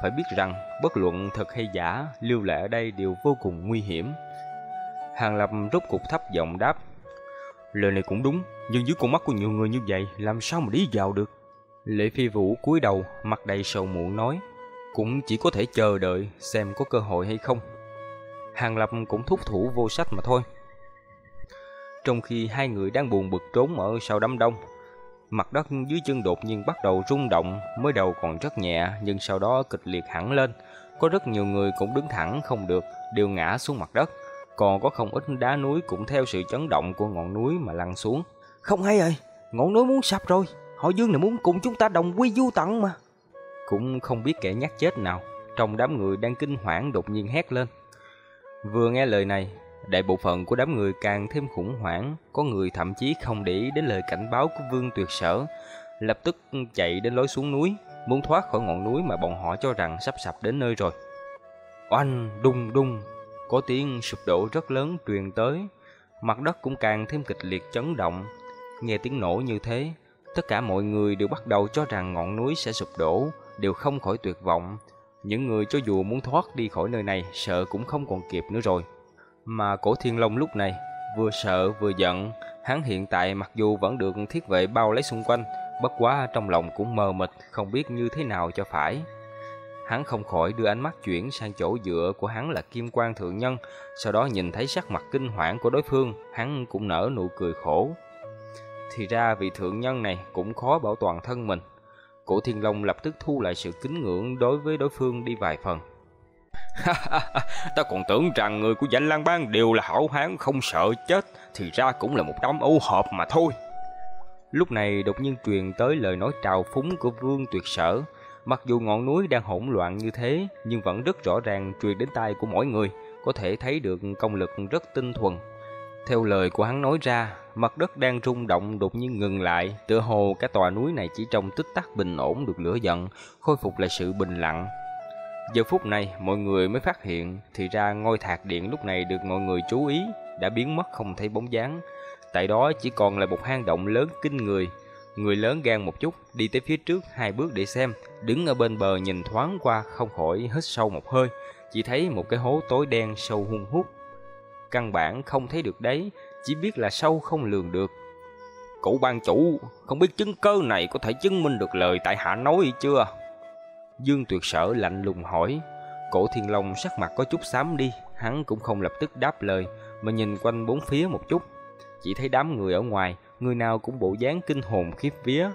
Phải biết rằng, bất luận thật hay giả, lưu lệ ở đây đều vô cùng nguy hiểm. Hàng Lập rốt cục thấp giọng đáp. Lời này cũng đúng, nhưng dưới con mắt của nhiều người như vậy, làm sao mà đi vào được? Lệ Phi Vũ cúi đầu, mặt đầy sầu muộn nói. Cũng chỉ có thể chờ đợi, xem có cơ hội hay không. Hàng Lập cũng thúc thủ vô sách mà thôi. Trong khi hai người đang buồn bực trốn ở sau đám đông, Mặt đất dưới chân đột nhiên bắt đầu rung động, mới đầu còn rất nhẹ nhưng sau đó kịch liệt hẳn lên. Có rất nhiều người cũng đứng thẳng không được, đều ngã xuống mặt đất. Còn có không ít đá núi cũng theo sự chấn động của ngọn núi mà lăn xuống. Không hay rồi, ngọn núi muốn sập rồi. Họ Dương này muốn cùng chúng ta đồng quy du tận mà. Cũng không biết kẻ nhát chết nào, trong đám người đang kinh hoảng đột nhiên hét lên. Vừa nghe lời này, Đại bộ phận của đám người càng thêm khủng hoảng, có người thậm chí không để ý đến lời cảnh báo của Vương Tuyệt Sở, lập tức chạy đến lối xuống núi, muốn thoát khỏi ngọn núi mà bọn họ cho rằng sắp sập đến nơi rồi. Oanh, đùng đùng, có tiếng sụp đổ rất lớn truyền tới, mặt đất cũng càng thêm kịch liệt chấn động. Nghe tiếng nổ như thế, tất cả mọi người đều bắt đầu cho rằng ngọn núi sẽ sụp đổ, đều không khỏi tuyệt vọng. Những người cho dù muốn thoát đi khỏi nơi này, sợ cũng không còn kịp nữa rồi. Mà cổ thiên long lúc này vừa sợ vừa giận, hắn hiện tại mặc dù vẫn được thiết vệ bao lấy xung quanh, bất quá trong lòng cũng mờ mịt, không biết như thế nào cho phải. Hắn không khỏi đưa ánh mắt chuyển sang chỗ dựa của hắn là Kim Quan Thượng Nhân, sau đó nhìn thấy sắc mặt kinh hoảng của đối phương, hắn cũng nở nụ cười khổ. Thì ra vị Thượng Nhân này cũng khó bảo toàn thân mình. Cổ Thiên Long lập tức thu lại sự kính ngưỡng đối với đối phương đi vài phần. Ta còn tưởng rằng người của Danh Lang Bang đều là hảo hán không sợ chết, thì ra cũng là một đám ấu hộp mà thôi. Lúc này đột nhiên truyền tới lời nói trào phúng của Vương Tuyệt Sở. Mặc dù ngọn núi đang hỗn loạn như thế, nhưng vẫn rất rõ ràng truyền đến tai của mỗi người, có thể thấy được công lực rất tinh thuần. Theo lời của hắn nói ra, mặt đất đang rung động đột nhiên ngừng lại, tựa hồ cả tòa núi này chỉ trong tích tắc bình ổn được lửa giận, khôi phục lại sự bình lặng, Giờ phút này mọi người mới phát hiện Thì ra ngôi thạc điện lúc này được mọi người chú ý Đã biến mất không thấy bóng dáng Tại đó chỉ còn lại một hang động lớn kinh người Người lớn gan một chút Đi tới phía trước hai bước để xem Đứng ở bên bờ nhìn thoáng qua Không khỏi hít sâu một hơi Chỉ thấy một cái hố tối đen sâu hun hút. Căn bản không thấy được đấy Chỉ biết là sâu không lường được. Cụ ban chủ Không biết chứng cơ này có thể chứng minh được lời tại hạ nói chưa? Dương tuyệt sở lạnh lùng hỏi. Cổ Thiên Long sắc mặt có chút xám đi, hắn cũng không lập tức đáp lời, mà nhìn quanh bốn phía một chút. Chỉ thấy đám người ở ngoài, người nào cũng bộ dáng kinh hồn khiếp vía.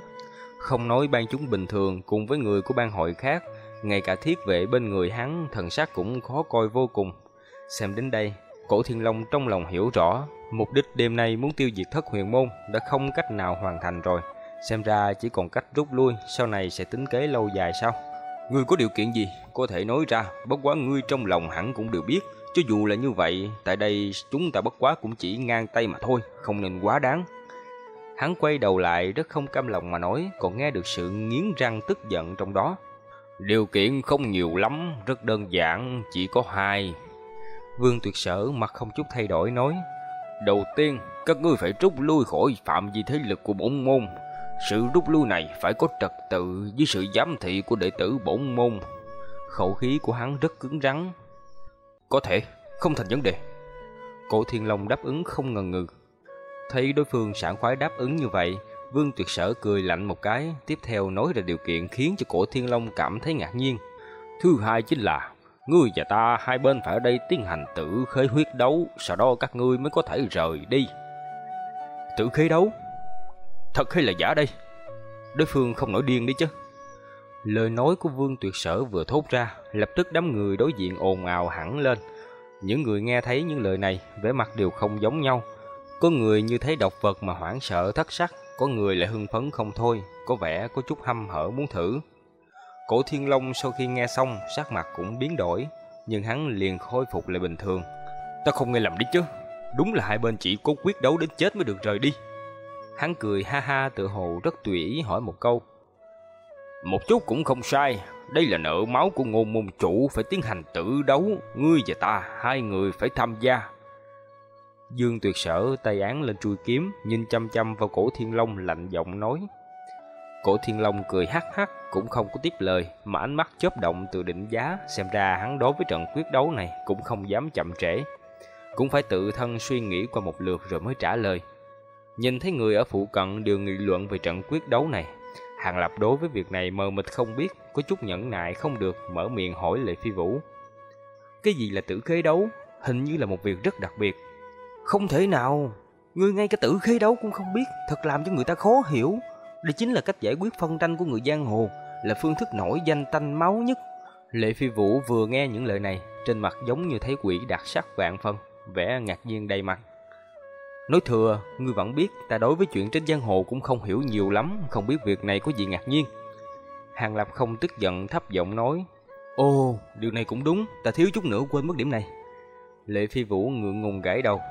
Không nói ban chúng bình thường cùng với người của ban hội khác, ngay cả thiết vệ bên người hắn thần sắc cũng khó coi vô cùng. Xem đến đây, Cổ Thiên Long trong lòng hiểu rõ, mục đích đêm nay muốn tiêu diệt thất huyền môn đã không cách nào hoàn thành rồi. Xem ra chỉ còn cách rút lui, sau này sẽ tính kế lâu dài sao? Ngươi có điều kiện gì? Có thể nói ra, bất quá ngươi trong lòng hẳn cũng đều biết. Cho dù là như vậy, tại đây chúng ta bất quá cũng chỉ ngang tay mà thôi, không nên quá đáng. Hắn quay đầu lại rất không cam lòng mà nói, còn nghe được sự nghiến răng tức giận trong đó. Điều kiện không nhiều lắm, rất đơn giản, chỉ có hai. Vương tuyệt sở mặt không chút thay đổi nói, Đầu tiên, các ngươi phải rút lui khỏi phạm vi thế lực của bổn môn. Sự rút lui này phải có trật tự với sự giám thị của đệ tử bổn môn. Khẩu khí của hắn rất cứng rắn. Có thể, không thành vấn đề. Cổ Thiên Long đáp ứng không ngần ngừ. Thấy đối phương sảng khoái đáp ứng như vậy, Vương Tuyệt Sở cười lạnh một cái, tiếp theo nói ra điều kiện khiến cho Cổ Thiên Long cảm thấy ngạc nhiên. Thứ hai chính là, ngươi và ta hai bên phải ở đây tiến hành tự khế huyết đấu, sau đó các ngươi mới có thể rời đi. Tự khế đấu? Thật hay là giả đây? Đối phương không nổi điên đi chứ. Lời nói của Vương Tuyệt Sở vừa thốt ra, lập tức đám người đối diện ồn ào hẳn lên. Những người nghe thấy những lời này, vẻ mặt đều không giống nhau. Có người như thấy độc vật mà hoảng sợ thất sắc, có người lại hưng phấn không thôi, có vẻ có chút hăm hở muốn thử. Cổ Thiên Long sau khi nghe xong, sắc mặt cũng biến đổi, nhưng hắn liền khôi phục lại bình thường. Ta không nghe lầm đi chứ, đúng là hai bên chỉ có quyết đấu đến chết mới được rời đi. Hắn cười ha ha tự hồ rất tùy ý hỏi một câu. Một chút cũng không sai, đây là nợ máu của ngôn môn chủ phải tiến hành tự đấu, ngươi và ta, hai người phải tham gia. Dương tuyệt sở tay án lên chui kiếm, nhìn chăm chăm vào cổ thiên long lạnh giọng nói. Cổ thiên long cười hắc hắc, cũng không có tiếp lời, mà ánh mắt chớp động từ định giá, xem ra hắn đối với trận quyết đấu này cũng không dám chậm trễ. Cũng phải tự thân suy nghĩ qua một lượt rồi mới trả lời. Nhìn thấy người ở phụ cận đều nghị luận về trận quyết đấu này, Hàng Lập đối với việc này mờ mịt không biết, có chút nhẫn nại không được, mở miệng hỏi Lệ Phi Vũ. Cái gì là tử khế đấu? Hình như là một việc rất đặc biệt. Không thể nào, ngươi ngay cả tử khí đấu cũng không biết, thật làm cho người ta khó hiểu. Đây chính là cách giải quyết phân tranh của người giang hồ, là phương thức nổi danh tanh máu nhất. Lệ Phi Vũ vừa nghe những lời này, trên mặt giống như thấy quỷ đặc sắc vạn phân, vẻ ngạc nhiên đầy mặt. Nói thừa, ngươi vẫn biết ta đối với chuyện trên giang hồ cũng không hiểu nhiều lắm, không biết việc này có gì ngạc nhiên. Hàng Lập không tức giận thấp giọng nói, Ồ, điều này cũng đúng, ta thiếu chút nữa quên mất điểm này. Lệ Phi Vũ ngượng ngùng gãi đầu.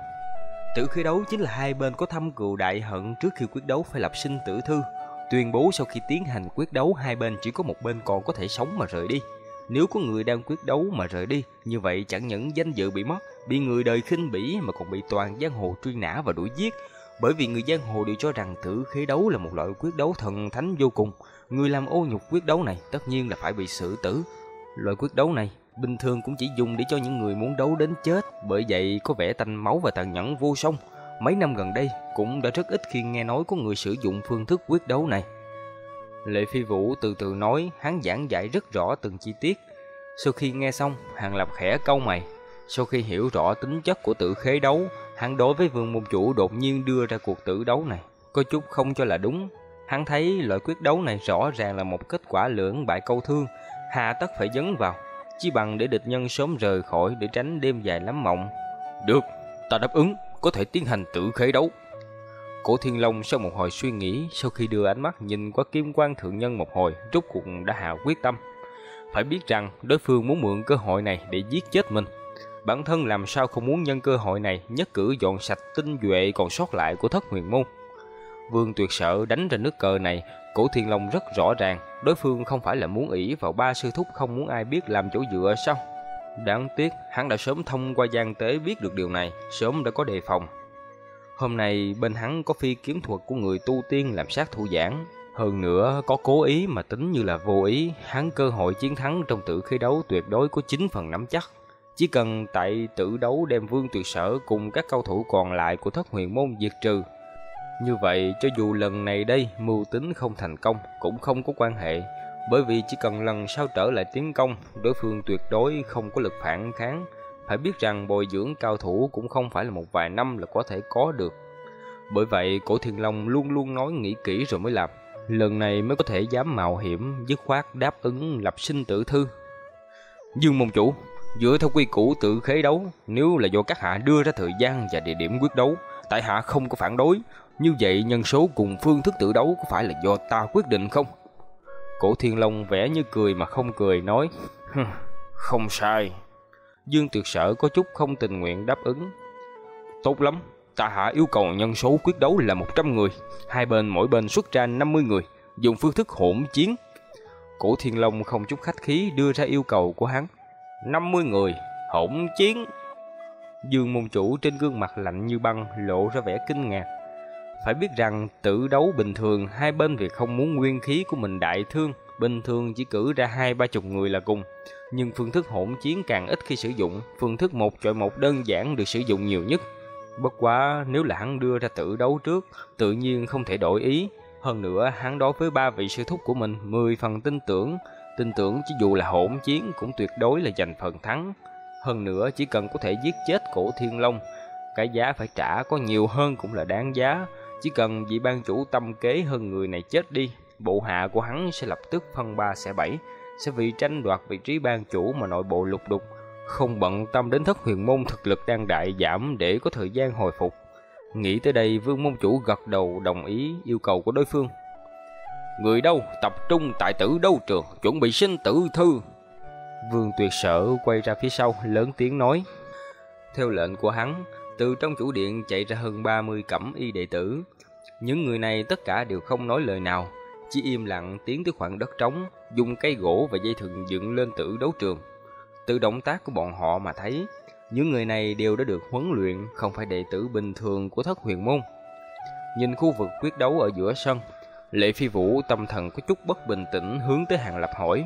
Tử khi đấu chính là hai bên có thâm cừu đại hận trước khi quyết đấu phải lập sinh tử thư. Tuyên bố sau khi tiến hành quyết đấu hai bên chỉ có một bên còn có thể sống mà rời đi. Nếu có người đang quyết đấu mà rời đi, như vậy chẳng những danh dự bị mất, bị người đời khinh bỉ mà còn bị toàn giang hồ truy nã và đuổi giết. Bởi vì người giang hồ đều cho rằng tử khí đấu là một loại quyết đấu thần thánh vô cùng. Người làm ô nhục quyết đấu này tất nhiên là phải bị xử tử. Loại quyết đấu này bình thường cũng chỉ dùng để cho những người muốn đấu đến chết, bởi vậy có vẻ tanh máu và tàn nhẫn vô song. Mấy năm gần đây cũng đã rất ít khi nghe nói có người sử dụng phương thức quyết đấu này. Lệ Phi Vũ từ từ nói, hắn giảng giải rất rõ từng chi tiết. Sau khi nghe xong, Hàng Lập khẽ câu mày. Sau khi hiểu rõ tính chất của tự khế đấu, hắn đối với vương môn chủ đột nhiên đưa ra cuộc tử đấu này. Có chút không cho là đúng. Hắn thấy loại quyết đấu này rõ ràng là một kết quả lưỡng bại câu thương, hà tất phải dấn vào. Chỉ bằng để địch nhân sớm rời khỏi để tránh đêm dài lắm mộng. Được, ta đáp ứng, có thể tiến hành tự khế đấu. Cổ Thiên Long sau một hồi suy nghĩ, sau khi đưa ánh mắt nhìn qua Kim Quan Thượng Nhân một hồi, rốt cuộc đã hạ quyết tâm. Phải biết rằng đối phương muốn mượn cơ hội này để giết chết mình. Bản thân làm sao không muốn nhân cơ hội này nhất cử dọn sạch tinh duệ còn sót lại của thất huyền môn. Vương tuyệt sợ đánh ra nước cờ này, cổ thiên long rất rõ ràng, đối phương không phải là muốn ỷ vào ba sư thúc không muốn ai biết làm chỗ dựa sao. Đáng tiếc, hắn đã sớm thông qua gian tế biết được điều này, sớm đã có đề phòng. Hôm nay bên hắn có phi kiếm thuật của người tu tiên làm sát thủ giảng, hơn nữa có cố ý mà tính như là vô ý, hắn cơ hội chiến thắng trong tự khí đấu tuyệt đối có 9 phần nắm chắc. Chỉ cần tại tự đấu đem vương tuyệt sở cùng các cao thủ còn lại của thất huyền môn diệt trừ. Như vậy cho dù lần này đây mưu tính không thành công cũng không có quan hệ. Bởi vì chỉ cần lần sau trở lại tiến công, đối phương tuyệt đối không có lực phản kháng. Phải biết rằng bồi dưỡng cao thủ cũng không phải là một vài năm là có thể có được. Bởi vậy, cổ thiên long luôn luôn nói nghĩ kỹ rồi mới làm. Lần này mới có thể dám mạo hiểm, dứt khoát đáp ứng lập sinh tử thư. Dương môn chủ, dựa theo quy củ tự khế đấu, nếu là do các hạ đưa ra thời gian và địa điểm quyết đấu, tại hạ không có phản đối. Như vậy nhân số cùng phương thức tự đấu có phải là do ta quyết định không? Cổ thiên long vẽ như cười mà không cười nói, không sai. Dương tuyệt sở có chút không tình nguyện đáp ứng. Tốt lắm, ta hạ yêu cầu nhân số quyết đấu là 100 người, hai bên mỗi bên xuất ra 50 người, dùng phương thức hỗn chiến. Cổ Thiên Long không chút khách khí đưa ra yêu cầu của hắn. 50 người, hỗn chiến. Dương môn chủ trên gương mặt lạnh như băng lộ ra vẻ kinh ngạc. Phải biết rằng tự đấu bình thường hai bên vì không muốn nguyên khí của mình đại thương, bình thường chỉ cử ra hai ba chục người là cùng. Nhưng phương thức hỗn chiến càng ít khi sử dụng, phương thức một chọi một đơn giản được sử dụng nhiều nhất. Bất quá nếu là hắn đưa ra tự đấu trước, tự nhiên không thể đổi ý. Hơn nữa hắn đối với ba vị sư thúc của mình mười phần tin tưởng, tin tưởng chỉ dù là hỗn chiến cũng tuyệt đối là giành phần thắng. Hơn nữa chỉ cần có thể giết chết cổ thiên long, cái giá phải trả có nhiều hơn cũng là đáng giá. Chỉ cần vị ban chủ tâm kế hơn người này chết đi, bộ hạ của hắn sẽ lập tức phân ba xẻ bảy, sẽ vì tranh đoạt vị trí ban chủ mà nội bộ lục đục, không bận tâm đến thất huyền môn thực lực đang đại giảm để có thời gian hồi phục. Nghĩ tới đây, vương môn chủ gật đầu đồng ý yêu cầu của đối phương. Người đâu, tập trung tại tử đấu trường, chuẩn bị sinh tử thư. Vương tuyệt sở quay ra phía sau, lớn tiếng nói. Theo lệnh của hắn, từ trong chủ điện chạy ra hơn 30 cẩm y đệ tử. Những người này tất cả đều không nói lời nào, chỉ im lặng tiến tới khoảng đất trống, dùng cây gỗ và dây thừng dựng lên tử đấu trường. Từ động tác của bọn họ mà thấy, những người này đều đã được huấn luyện, không phải đệ tử bình thường của thất huyền môn. Nhìn khu vực quyết đấu ở giữa sân, Lệ Phi Vũ tâm thần có chút bất bình tĩnh hướng tới Hàng Lập hỏi.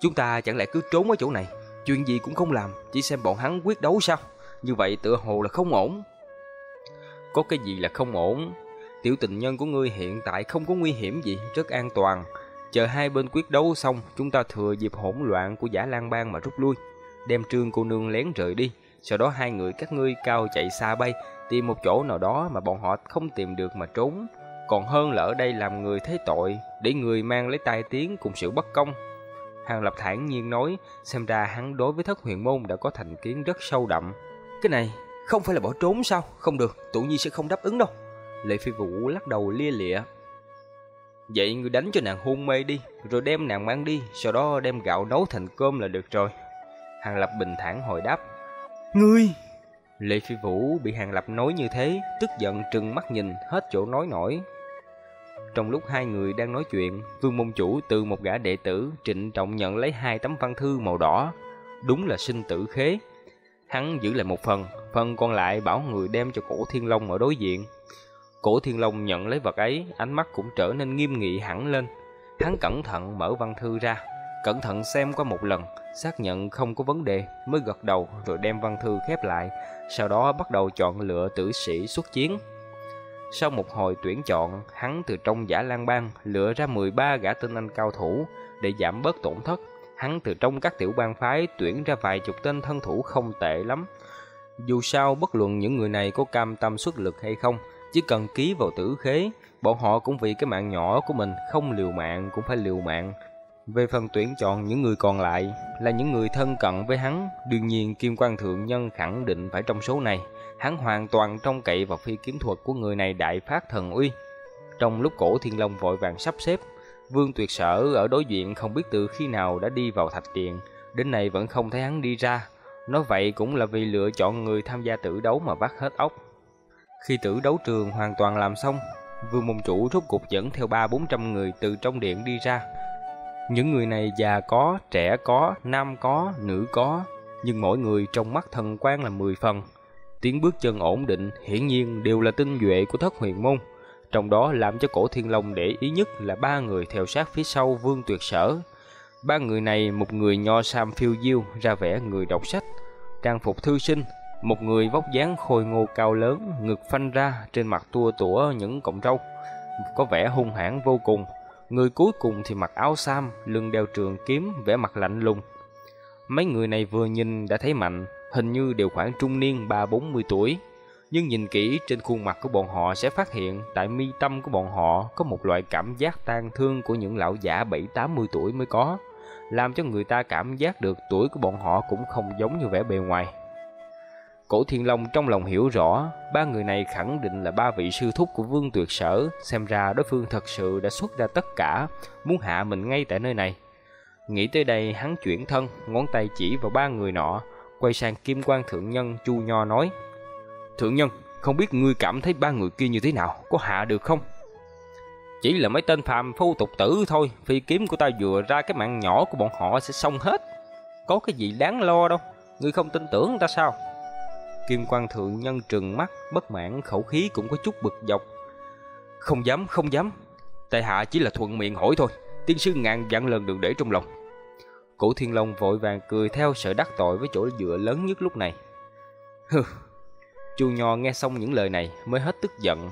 Chúng ta chẳng lẽ cứ trốn ở chỗ này, chuyện gì cũng không làm, chỉ xem bọn hắn quyết đấu sao? Như vậy tựa hồ là không ổn. Có cái gì là không ổn? Tiểu tình nhân của ngươi hiện tại không có nguy hiểm gì, rất an toàn. Chờ hai bên quyết đấu xong, chúng ta thừa dịp hỗn loạn của giả lang bang mà rút lui, đem trương cô nương lén rời đi. Sau đó hai người các ngươi cao chạy xa bay, tìm một chỗ nào đó mà bọn họ không tìm được mà trốn. Còn hơn là ở đây làm người thấy tội, để người mang lấy tai tiếng cùng sự bất công. Hàng Lập thản nhiên nói, xem ra hắn đối với thất huyền môn đã có thành kiến rất sâu đậm. Cái này không phải là bỏ trốn sao? Không được, tụ nhi sẽ không đáp ứng đâu. Lệ Phi Vũ lắc đầu lia lịa. Vậy người đánh cho nàng hôn mê đi, rồi đem nàng mang đi, sau đó đem gạo nấu thành cơm là được rồi. Hàng Lập bình thản hồi đáp. Ngươi! Lệ Phi Vũ bị Hàng Lập nói như thế, tức giận trừng mắt nhìn, hết chỗ nói nổi. Trong lúc hai người đang nói chuyện, Vương Môn Chủ từ một gã đệ tử trịnh trọng nhận lấy hai tấm văn thư màu đỏ. Đúng là sinh tử khế. Hắn giữ lại một phần, phần còn lại bảo người đem cho cổ thiên long ở đối diện. Cổ thiên long nhận lấy vật ấy, ánh mắt cũng trở nên nghiêm nghị hẳn lên. Hắn cẩn thận mở văn thư ra, cẩn thận xem qua một lần, xác nhận không có vấn đề mới gật đầu rồi đem văn thư khép lại, sau đó bắt đầu chọn lựa tử sĩ xuất chiến. Sau một hồi tuyển chọn, hắn từ trong giả lang bang lựa ra 13 gã tinh anh cao thủ để giảm bớt tổn thất. Hắn từ trong các tiểu bang phái tuyển ra vài chục tên thân thủ không tệ lắm. Dù sao bất luận những người này có cam tâm xuất lực hay không, chỉ cần ký vào tử khế, bọn họ cũng vì cái mạng nhỏ của mình không liều mạng cũng phải liều mạng. Về phần tuyển chọn những người còn lại là những người thân cận với hắn, đương nhiên Kim Quan Thượng Nhân khẳng định phải trong số này. Hắn hoàn toàn trông cậy vào phi kiếm thuật của người này đại phát thần uy. Trong lúc cổ thiên long vội vàng sắp xếp, Vương Tuyệt Sở ở đối diện không biết từ khi nào đã đi vào thạch điện, đến nay vẫn không thấy hắn đi ra. Nói vậy cũng là vì lựa chọn người tham gia tử đấu mà bắt hết ốc. Khi tử đấu trường hoàn toàn làm xong, Vương Môn Chủ rút cục dẫn theo ba bốn trăm người từ trong điện đi ra. Những người này già có, trẻ có, nam có, nữ có, nhưng mỗi người trong mắt thần quan là mười phần. Tiếng bước chân ổn định, hiển nhiên đều là tinh duệ của thất huyền môn. Trong đó làm cho cổ thiên long để ý nhất là ba người theo sát phía sau vương tuyệt sở. Ba người này, một người nho sam phiêu diêu, ra vẻ người đọc sách, trang phục thư sinh, một người vóc dáng khôi ngô cao lớn, ngực phanh ra, trên mặt tua tủa những cọng râu, có vẻ hung hãn vô cùng. Người cuối cùng thì mặc áo sam, lưng đeo trường kiếm, vẻ mặt lạnh lùng. Mấy người này vừa nhìn đã thấy mạnh, hình như đều khoảng trung niên 3-40 tuổi. Nhưng nhìn kỹ trên khuôn mặt của bọn họ sẽ phát hiện tại mi tâm của bọn họ có một loại cảm giác tang thương của những lão giả 7-80 tuổi mới có, làm cho người ta cảm giác được tuổi của bọn họ cũng không giống như vẻ bề ngoài. Cổ Thiên Long trong lòng hiểu rõ, ba người này khẳng định là ba vị sư thúc của Vương Tuyệt Sở, xem ra đối phương thật sự đã xuất ra tất cả, muốn hạ mình ngay tại nơi này. Nghĩ tới đây, hắn chuyển thân, ngón tay chỉ vào ba người nọ, quay sang Kim Quan Thượng Nhân Chu Nho nói: "Thượng Nhân, không biết ngươi cảm thấy ba người kia như thế nào, có hạ được không?" Chỉ là mấy tên phàm phu tục tử thôi, phi kiếm của ta vừa ra cái mạng nhỏ của bọn họ sẽ xong hết. Có cái gì đáng lo đâu, ngươi không tin tưởng ta sao? Kim quan thượng nhân trừng mắt, bất mãn khẩu khí cũng có chút bực dọc. Không dám, không dám. Tại hạ chỉ là thuận miệng hỏi thôi, tiên sư ngàn vạn lần đừng để trong lòng. Cổ Thiên Long vội vàng cười theo sợ đắc tội với chỗ dựa lớn nhất lúc này. Hừ. Chu Nho nghe xong những lời này mới hết tức giận.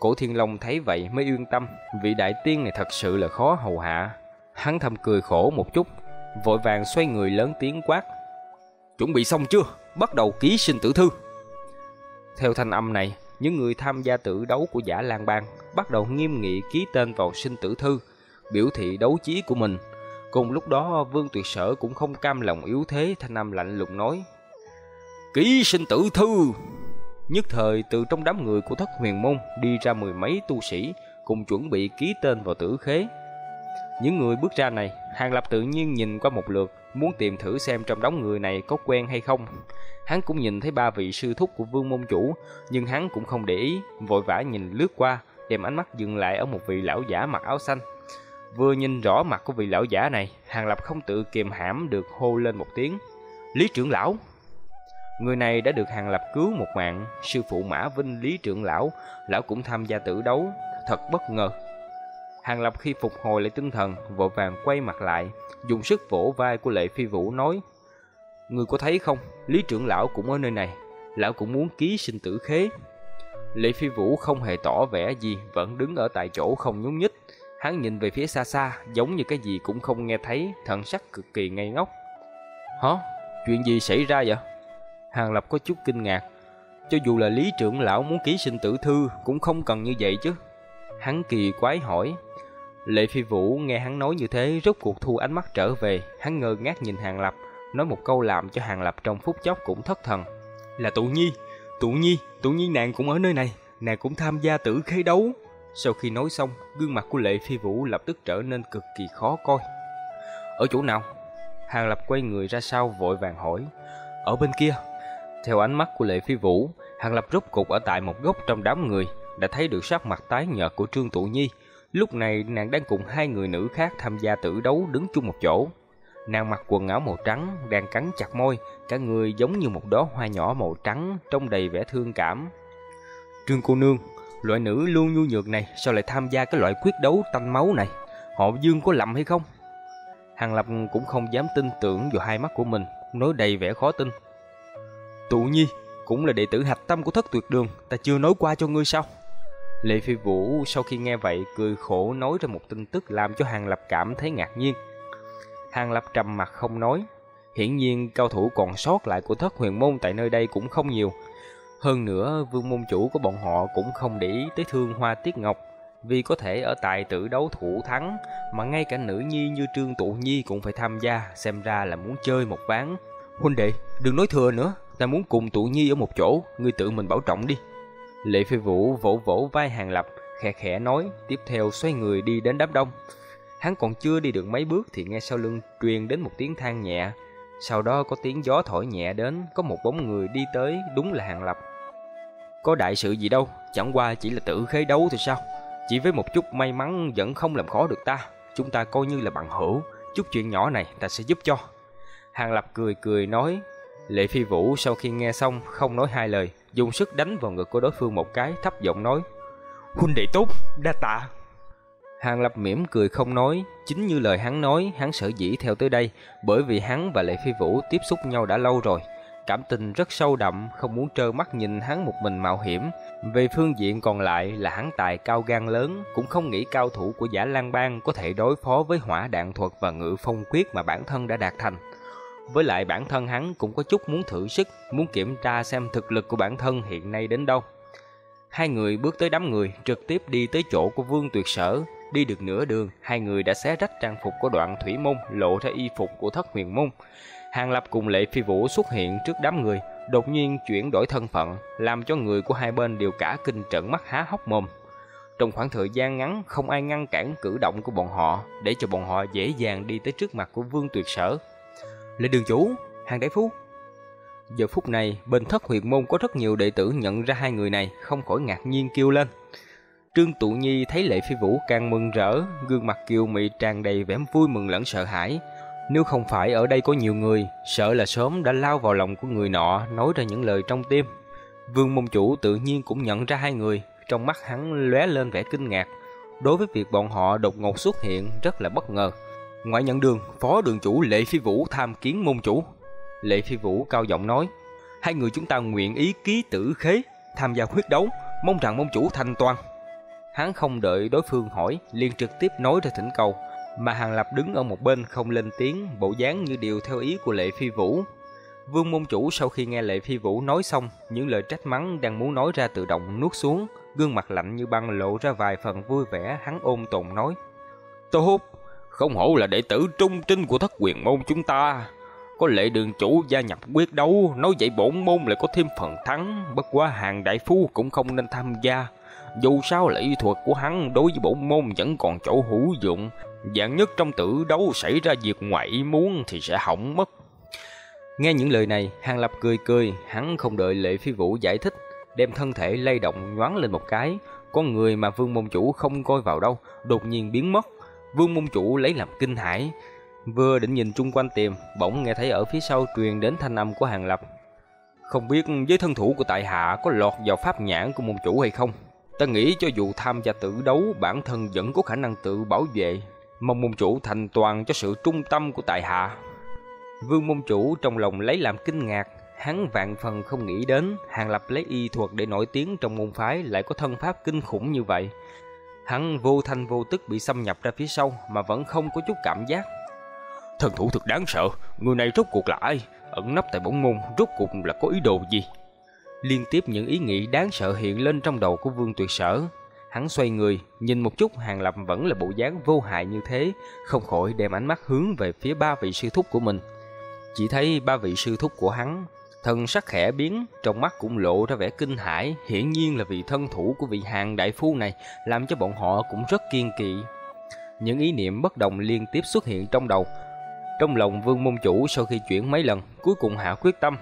Cổ Thiên Long thấy vậy mới yên tâm, vị đại tiên này thật sự là khó hầu hạ. Hắn thầm cười khổ một chút, vội vàng xoay người lớn tiếng quát. Chuẩn bị xong chưa? bắt đầu ký sinh tử thư. Theo thanh âm này, những người tham gia tử đấu của giả lang Bang bắt đầu nghiêm nghị ký tên vào sinh tử thư, biểu thị đấu chí của mình. Cùng lúc đó, Vương Tuyệt Sở cũng không cam lòng yếu thế, thanh âm lạnh lùng nói: "Ký sinh tử thư!" Nhất thời từ trong đám người của Thất Huyền môn đi ra mười mấy tu sĩ cùng chuẩn bị ký tên vào tử khế. Những người bước ra này, Hàng Lập tự nhiên nhìn qua một lượt, muốn tìm thử xem trong đám người này có quen hay không. Hắn cũng nhìn thấy ba vị sư thúc của Vương môn chủ, nhưng hắn cũng không để ý, vội vã nhìn lướt qua, đem ánh mắt dừng lại ở một vị lão giả mặc áo xanh. Vừa nhìn rõ mặt của vị lão giả này, Hàng Lập không tự kiềm hãm được hô lên một tiếng. Lý trưởng lão! Người này đã được Hàng Lập cứu một mạng, sư phụ Mã Vinh Lý trưởng lão, lão cũng tham gia tử đấu, thật bất ngờ. Hàng Lập khi phục hồi lại tinh thần, vội vàng quay mặt lại, dùng sức vỗ vai của Lệ Phi Vũ nói: người có thấy không, Lý trưởng lão cũng ở nơi này, lão cũng muốn ký sinh tử khế." Lệ Phi Vũ không hề tỏ vẻ gì, vẫn đứng ở tại chỗ không nhúc nhích. Hắn nhìn về phía xa xa, giống như cái gì cũng không nghe thấy, thần sắc cực kỳ ngây ngốc. "Hả? Chuyện gì xảy ra vậy?" Hàng Lập có chút kinh ngạc. Cho dù là Lý trưởng lão muốn ký sinh tử thư cũng không cần như vậy chứ. Hắn kỳ quái hỏi, Lệ Phi Vũ nghe hắn nói như thế, rốt cuộc thu ánh mắt trở về, hắn ngơ ngác nhìn Hàng Lập, nói một câu làm cho Hàng Lập trong phút chốc cũng thất thần. Là Tụ Nhi, Tụ Nhi, Tụ Nhi nàng cũng ở nơi này, nàng cũng tham gia tử khế đấu. Sau khi nói xong, gương mặt của Lệ Phi Vũ lập tức trở nên cực kỳ khó coi. Ở chỗ nào? Hàng Lập quay người ra sau vội vàng hỏi. Ở bên kia. Theo ánh mắt của Lệ Phi Vũ, Hàng Lập rút cục ở tại một góc trong đám người, đã thấy được sắc mặt tái nhợt của Trương Tụ Nhi, Lúc này nàng đang cùng hai người nữ khác tham gia tử đấu đứng chung một chỗ. Nàng mặc quần áo màu trắng, đang cắn chặt môi, cả người giống như một đóa hoa nhỏ màu trắng, trông đầy vẻ thương cảm. Trương cô nương, loại nữ luôn nhu nhược này sao lại tham gia cái loại quyết đấu tanh máu này? Họ Dương có lầm hay không? Hàng Lập cũng không dám tin tưởng vào hai mắt của mình, nói đầy vẻ khó tin. Tụ Nhi, cũng là đệ tử hạch tâm của thất tuyệt đường, ta chưa nói qua cho ngươi sao? Lệ Phi Vũ sau khi nghe vậy cười khổ nói ra một tin tức làm cho Hàng Lập cảm thấy ngạc nhiên. Hàng Lập trầm mặt không nói. Hiển nhiên cao thủ còn sót lại của thất huyền môn tại nơi đây cũng không nhiều. Hơn nữa vương môn chủ của bọn họ cũng không để ý tới thương hoa tiết ngọc. Vì có thể ở tại tử đấu thủ thắng mà ngay cả nữ nhi như Trương Tụ Nhi cũng phải tham gia xem ra là muốn chơi một ván. Huynh đệ, đừng nói thừa nữa, ta muốn cùng Tụ Nhi ở một chỗ, ngươi tự mình bảo trọng đi. Lệ Phi Vũ vỗ vỗ vai Hàng Lập, khẽ khẽ nói, tiếp theo xoay người đi đến đám đông. Hắn còn chưa đi được mấy bước thì nghe sau lưng truyền đến một tiếng than nhẹ. Sau đó có tiếng gió thổi nhẹ đến, có một bóng người đi tới, đúng là Hàng Lập. Có đại sự gì đâu, chẳng qua chỉ là tự khế đấu thì sao? Chỉ với một chút may mắn vẫn không làm khó được ta. Chúng ta coi như là bằng hữu, chút chuyện nhỏ này ta sẽ giúp cho. Hàng Lập cười cười nói, Lệ Phi Vũ sau khi nghe xong không nói hai lời, dùng sức đánh vào ngực của đối phương một cái, thấp giọng nói: "Huynh đệ tốt, đa tạ." Hàng Lập mỉm cười không nói, chính như lời hắn nói, hắn sở dĩ theo tới đây, bởi vì hắn và Lệ Phi Vũ tiếp xúc nhau đã lâu rồi, cảm tình rất sâu đậm, không muốn trơ mắt nhìn hắn một mình mạo hiểm. Về phương diện còn lại là hắn tài cao gan lớn, cũng không nghĩ cao thủ của giả Lan Bang có thể đối phó với hỏa đạn thuật và ngự phong quyết mà bản thân đã đạt thành. Với lại bản thân hắn cũng có chút muốn thử sức, muốn kiểm tra xem thực lực của bản thân hiện nay đến đâu. Hai người bước tới đám người, trực tiếp đi tới chỗ của Vương Tuyệt Sở. Đi được nửa đường, hai người đã xé rách trang phục của đoạn thủy môn, lộ ra y phục của thất huyền môn. Hàng Lập cùng Lệ Phi Vũ xuất hiện trước đám người, đột nhiên chuyển đổi thân phận, làm cho người của hai bên đều cả kinh trợn mắt há hốc mồm. Trong khoảng thời gian ngắn, không ai ngăn cản cử động của bọn họ, để cho bọn họ dễ dàng đi tới trước mặt của Vương Tuyệt Sở. Lệ đường chủ, hàng đại phú Giờ phút này, bên thất huyền môn có rất nhiều đệ tử nhận ra hai người này, không khỏi ngạc nhiên kêu lên. Trương Tụ Nhi thấy Lệ Phi Vũ càng mừng rỡ, gương mặt kiều mị tràn đầy vẻ vui mừng lẫn sợ hãi, nếu không phải ở đây có nhiều người, sợ là sớm đã lao vào lòng của người nọ nói ra những lời trong tim. Vương môn chủ tự nhiên cũng nhận ra hai người, trong mắt hắn lóe lên vẻ kinh ngạc. Đối với việc bọn họ đột ngột xuất hiện rất là bất ngờ. Ngoại nhận đường, phó đường chủ Lệ Phi Vũ tham kiến môn chủ. Lệ Phi Vũ cao giọng nói, hai người chúng ta nguyện ý ký tử khế, tham gia huyết đấu, mong rằng môn chủ thanh toàn. Hắn không đợi đối phương hỏi, liền trực tiếp nói ra thỉnh cầu, mà Hàng Lập đứng ở một bên không lên tiếng, bộ dáng như điều theo ý của Lệ Phi Vũ. Vương môn chủ sau khi nghe Lệ Phi Vũ nói xong, những lời trách mắng đang muốn nói ra tự động nuốt xuống, gương mặt lạnh như băng lộ ra vài phần vui vẻ, hắn ôm tồn nói: "Tốt, không hổ là đệ tử trung trinh của thất quyền môn chúng ta." Có lệ đường chủ gia nhập quyết đấu, nói vậy bổn môn lại có thêm phần thắng, bất quá hàng đại phu cũng không nên tham gia. Dù sao là y thuật của hắn đối với bổn môn vẫn còn chỗ hữu dụng, Dạng nhất trong tử đấu xảy ra việc ngoại ý muốn thì sẽ hỏng mất. Nghe những lời này, Hàng Lập cười cười, hắn không đợi Lệ Phi Vũ giải thích, đem thân thể lay động nhoáng lên một cái. Con người mà Vương Môn Chủ không coi vào đâu, đột nhiên biến mất. Vương Môn Chủ lấy làm kinh hãi, vừa định nhìn chung quanh tìm, bỗng nghe thấy ở phía sau truyền đến thanh âm của Hàng Lập. Không biết với thân thủ của tại hạ có lọt vào pháp nhãn của môn chủ hay không? Ta nghĩ cho dù tham gia tự đấu, bản thân vẫn có khả năng tự bảo vệ, mong môn chủ thành toàn cho sự trung tâm của tại hạ. Vương môn chủ trong lòng lấy làm kinh ngạc, hắn vạn phần không nghĩ đến Hàng Lập lấy y thuật để nổi tiếng trong môn phái lại có thân pháp kinh khủng như vậy. Hắn vô thanh vô tức bị xâm nhập ra phía sau mà vẫn không có chút cảm giác. Thần thủ thực đáng sợ, người này rốt cuộc là ai? Ẩn nấp tại bổn môn rốt cuộc là có ý đồ gì? Liên tiếp những ý nghĩ đáng sợ hiện lên trong đầu của Vương Tuyệt Sở, Hắn xoay người, nhìn một chút Hàng Lập vẫn là bộ dáng vô hại như thế, không khỏi đem ánh mắt hướng về phía ba vị sư thúc của mình. Chỉ thấy ba vị sư thúc của hắn, thần sắc khẽ biến, trong mắt cũng lộ ra vẻ kinh hãi, hiển nhiên là vì thân thủ của vị hàng đại phu này làm cho bọn họ cũng rất kiên kỵ. Những ý niệm bất đồng liên tiếp xuất hiện trong đầu. Trong lòng Vương môn chủ sau khi chuyển mấy lần, cuối cùng hạ quyết tâm.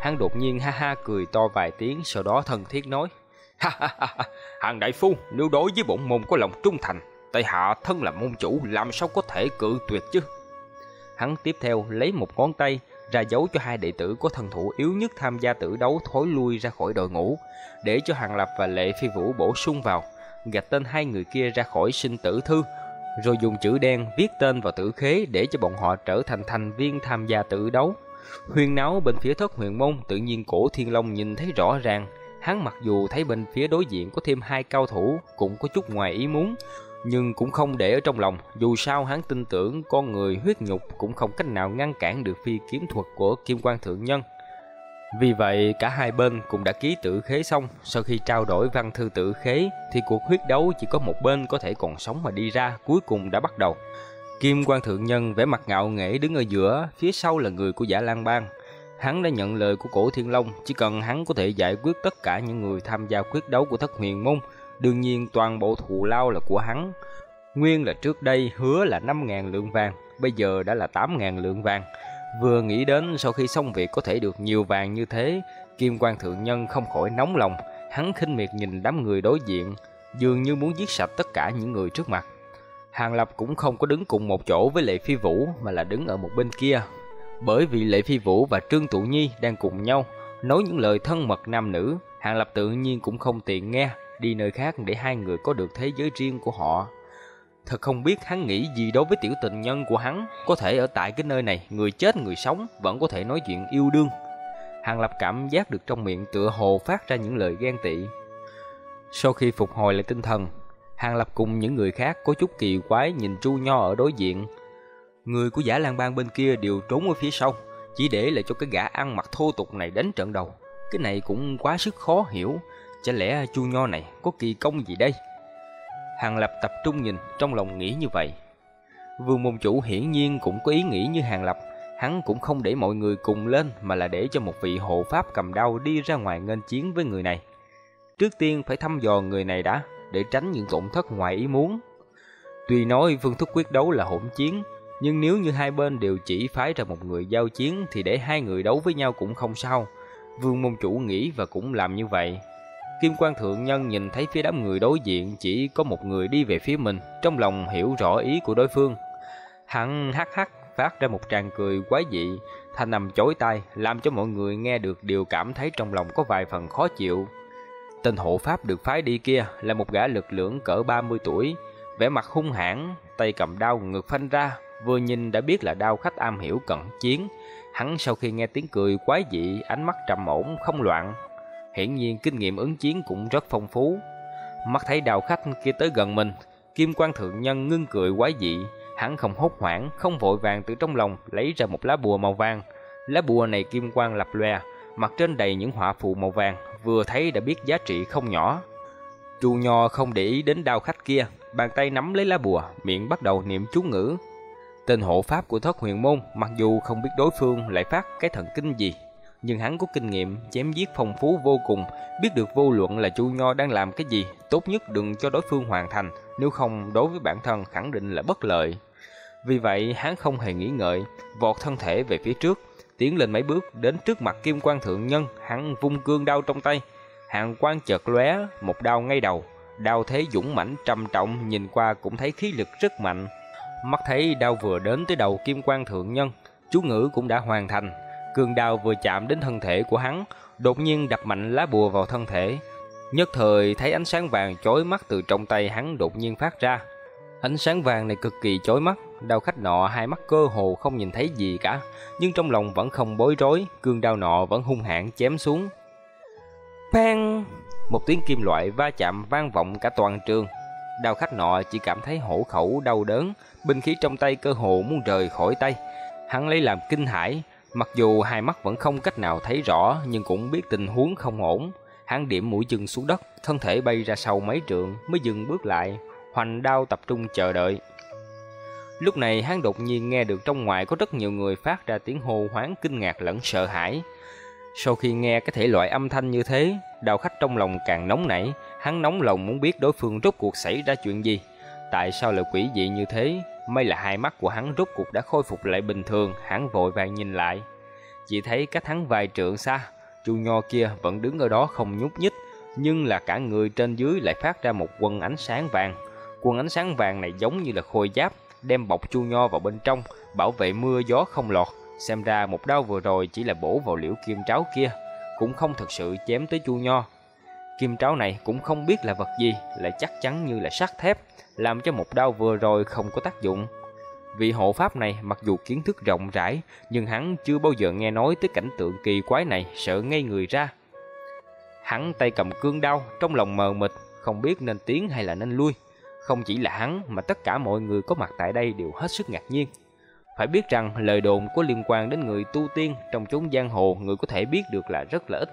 Hắn đột nhiên ha ha cười to vài tiếng, sau đó thân thiết nói: ha ha ha Hàng đại phu, nếu đối với bổn môn có lòng trung thành, tại hạ thân là môn chủ làm sao có thể cự tuyệt chứ? Hắn tiếp theo lấy một ngón tay ra dấu cho hai đệ tử có thần thủ yếu nhất tham gia tử đấu thối lui ra khỏi đội ngũ, để cho Hàng Lập và Lệ Phi Vũ bổ sung vào, gạch tên hai người kia ra khỏi sinh tử thư, rồi dùng chữ đen viết tên vào tử khế để cho bọn họ trở thành thành viên tham gia tử đấu. Huyền náo bên phía thất huyền môn tự nhiên cổ thiên long nhìn thấy rõ ràng, Hắn mặc dù thấy bên phía đối diện có thêm hai cao thủ cũng có chút ngoài ý muốn, nhưng cũng không để ở trong lòng, dù sao hắn tin tưởng con người huyết nhục cũng không cách nào ngăn cản được phi kiếm thuật của Kim Quan Thượng Nhân. Vì vậy, cả hai bên cũng đã ký tự khế xong, sau khi trao đổi văn thư tự khế thì cuộc huyết đấu chỉ có một bên có thể còn sống mà đi ra, cuối cùng đã bắt đầu. Kim Quan Thượng Nhân vẻ mặt ngạo nghễ đứng ở giữa, phía sau là người của Giả Lan Bang, Hắn đã nhận lời của cổ Thiên Long, chỉ cần hắn có thể giải quyết tất cả những người tham gia quyết đấu của thất huyền môn, đương nhiên toàn bộ thù lao là của hắn. Nguyên là trước đây hứa là 5.000 lượng vàng, bây giờ đã là 8.000 lượng vàng. Vừa nghĩ đến sau khi xong việc có thể được nhiều vàng như thế, Kim Quan Thượng Nhân không khỏi nóng lòng, hắn khinh miệt nhìn đám người đối diện, dường như muốn giết sạch tất cả những người trước mặt. Hàng Lập cũng không có đứng cùng một chỗ với Lệ Phi Vũ mà là đứng ở một bên kia, bởi vì Lệ Phi Vũ và Trương Tụ Nhi đang cùng nhau nói những lời thân mật nam nữ, Hàng Lập tự nhiên cũng không tiện nghe, đi nơi khác để hai người có được thế giới riêng của họ. Thật không biết hắn nghĩ gì đối với tiểu tình nhân của hắn, có thể ở tại cái nơi này, người chết người sống vẫn có thể nói chuyện yêu đương. Hàng Lập cảm giác được trong miệng tựa hồ phát ra những lời ghen tị. Sau khi phục hồi lại tinh thần, Hàng Lập cùng những người khác có chút kỳ quái nhìn Chu Nho ở đối diện. Người của giả lang bang bên kia đều trốn ở phía sau, chỉ để lại cho cái gã ăn mặc thô tục này đến trận đầu. Cái này cũng quá sức khó hiểu, chả lẽ Chu Nho này có kỳ công gì đây? Hàng Lập tập trung nhìn, trong lòng nghĩ như vậy. Vương môn chủ hiển nhiên cũng có ý nghĩ như Hàng Lập, hắn cũng không để mọi người cùng lên mà là để cho một vị hộ pháp cầm đao đi ra ngoài nghênh chiến với người này. Trước tiên phải thăm dò người này đã, để tránh những tổn thất ngoài ý muốn. Tuy nói phương thức quyết đấu là hỗn chiến, nhưng nếu như hai bên đều chỉ phái ra một người giao chiến thì để hai người đấu với nhau cũng không sao. Vương môn chủ nghĩ và cũng làm như vậy. Kim quan thượng nhân nhìn thấy phía đám người đối diện chỉ có một người đi về phía mình, trong lòng hiểu rõ ý của đối phương. Hắn hắc hắc phát ra một tràng cười quái dị, thanh nằm chối tai, làm cho mọi người nghe được đều cảm thấy trong lòng có vài phần khó chịu. Tên hộ pháp được phái đi kia là một gã lực lượng cỡ 30 tuổi, vẻ mặt hung hãn, tay cầm đao ngực phanh ra, vừa nhìn đã biết là đao khách am hiểu cận chiến. Hắn sau khi nghe tiếng cười quái dị, ánh mắt trầm ổn không loạn, hiển nhiên kinh nghiệm ứng chiến cũng rất phong phú. Mắt thấy đào khách kia tới gần mình, Kim Quan thượng nhân ngưng cười quái dị, hắn không hốt hoảng, không vội vàng từ trong lòng lấy ra một lá bùa màu vàng. Lá bùa này kim quang lập lòe, mặt trên đầy những họa phù màu vàng, vừa thấy đã biết giá trị không nhỏ. Chu Nho không để ý đến đao khách kia, bàn tay nắm lấy lá bùa, miệng bắt đầu niệm chú ngữ. Tên hộ pháp của thất huyền môn, mặc dù không biết đối phương lại phát cái thần kinh gì, nhưng hắn có kinh nghiệm chém giết phong phú vô cùng, biết được vô luận là Chu Nho đang làm cái gì, tốt nhất đừng cho đối phương hoàn thành, nếu không đối với bản thân khẳng định là bất lợi. Vì vậy, hắn không hề nghĩ ngợi, vọt thân thể về phía trước, tiến lên mấy bước đến trước mặt Kim Quan thượng nhân, hắn vung cương đao trong tay, hàng quan chợt lóe, một đao ngay đầu, đao thế dũng mãnh trầm trọng, nhìn qua cũng thấy khí lực rất mạnh. Mắt thấy đao vừa đến tới đầu Kim Quan thượng nhân, chú ngữ cũng đã hoàn thành, cương đao vừa chạm đến thân thể của hắn, đột nhiên đập mạnh lá bùa vào thân thể. Nhất thời thấy ánh sáng vàng chói mắt từ trong tay hắn đột nhiên phát ra. Ánh sáng vàng này cực kỳ chói mắt, đao khách nọ hai mắt cơ hồ không nhìn thấy gì cả, nhưng trong lòng vẫn không bối rối, cương đao nọ vẫn hung hãn chém xuống. Bang! Một tiếng kim loại va chạm vang vọng cả toàn trường. Đao khách nọ chỉ cảm thấy hổ khẩu đau đớn, binh khí trong tay cơ hồ muốn rời khỏi tay. Hắn lấy làm kinh hãi, mặc dù hai mắt vẫn không cách nào thấy rõ nhưng cũng biết tình huống không ổn. Hắn điểm mũi chân xuống đất, thân thể bay ra sau mấy trượng mới dừng bước lại, hoành đao tập trung chờ đợi. Lúc này hắn đột nhiên nghe được trong ngoài có rất nhiều người phát ra tiếng hô hoáng kinh ngạc lẫn sợ hãi. Sau khi nghe cái thể loại âm thanh như thế, đào khách trong lòng càng nóng nảy, hắn nóng lòng muốn biết đối phương rốt cuộc xảy ra chuyện gì. Tại sao lại quỷ dị như thế? May là hai mắt của hắn rốt cuộc đã khôi phục lại bình thường, hắn vội vàng nhìn lại. Chỉ thấy cách hắn vài trượng xa, chu nho kia vẫn đứng ở đó không nhúc nhích, nhưng là cả người trên dưới lại phát ra một quần ánh sáng vàng. Quần ánh sáng vàng này giống như là khôi giáp, đem bọc chu nho vào bên trong, bảo vệ mưa gió không lọt. Xem ra một đao vừa rồi chỉ là bổ vào liễu kim tráo kia, cũng không thực sự chém tới chu nho. Kim tráo này cũng không biết là vật gì, lại chắc chắn như là sắt thép, làm cho một đau vừa rồi không có tác dụng. Vị hộ pháp này mặc dù kiến thức rộng rãi, nhưng hắn chưa bao giờ nghe nói tới cảnh tượng kỳ quái này, sợ ngây người ra. Hắn tay cầm cương đao, trong lòng mờ mịt, không biết nên tiến hay là nên lui. Không chỉ là hắn mà tất cả mọi người có mặt tại đây đều hết sức ngạc nhiên. Phải biết rằng lời đồn có liên quan đến người tu tiên trong chốn giang hồ người có thể biết được là rất là ít.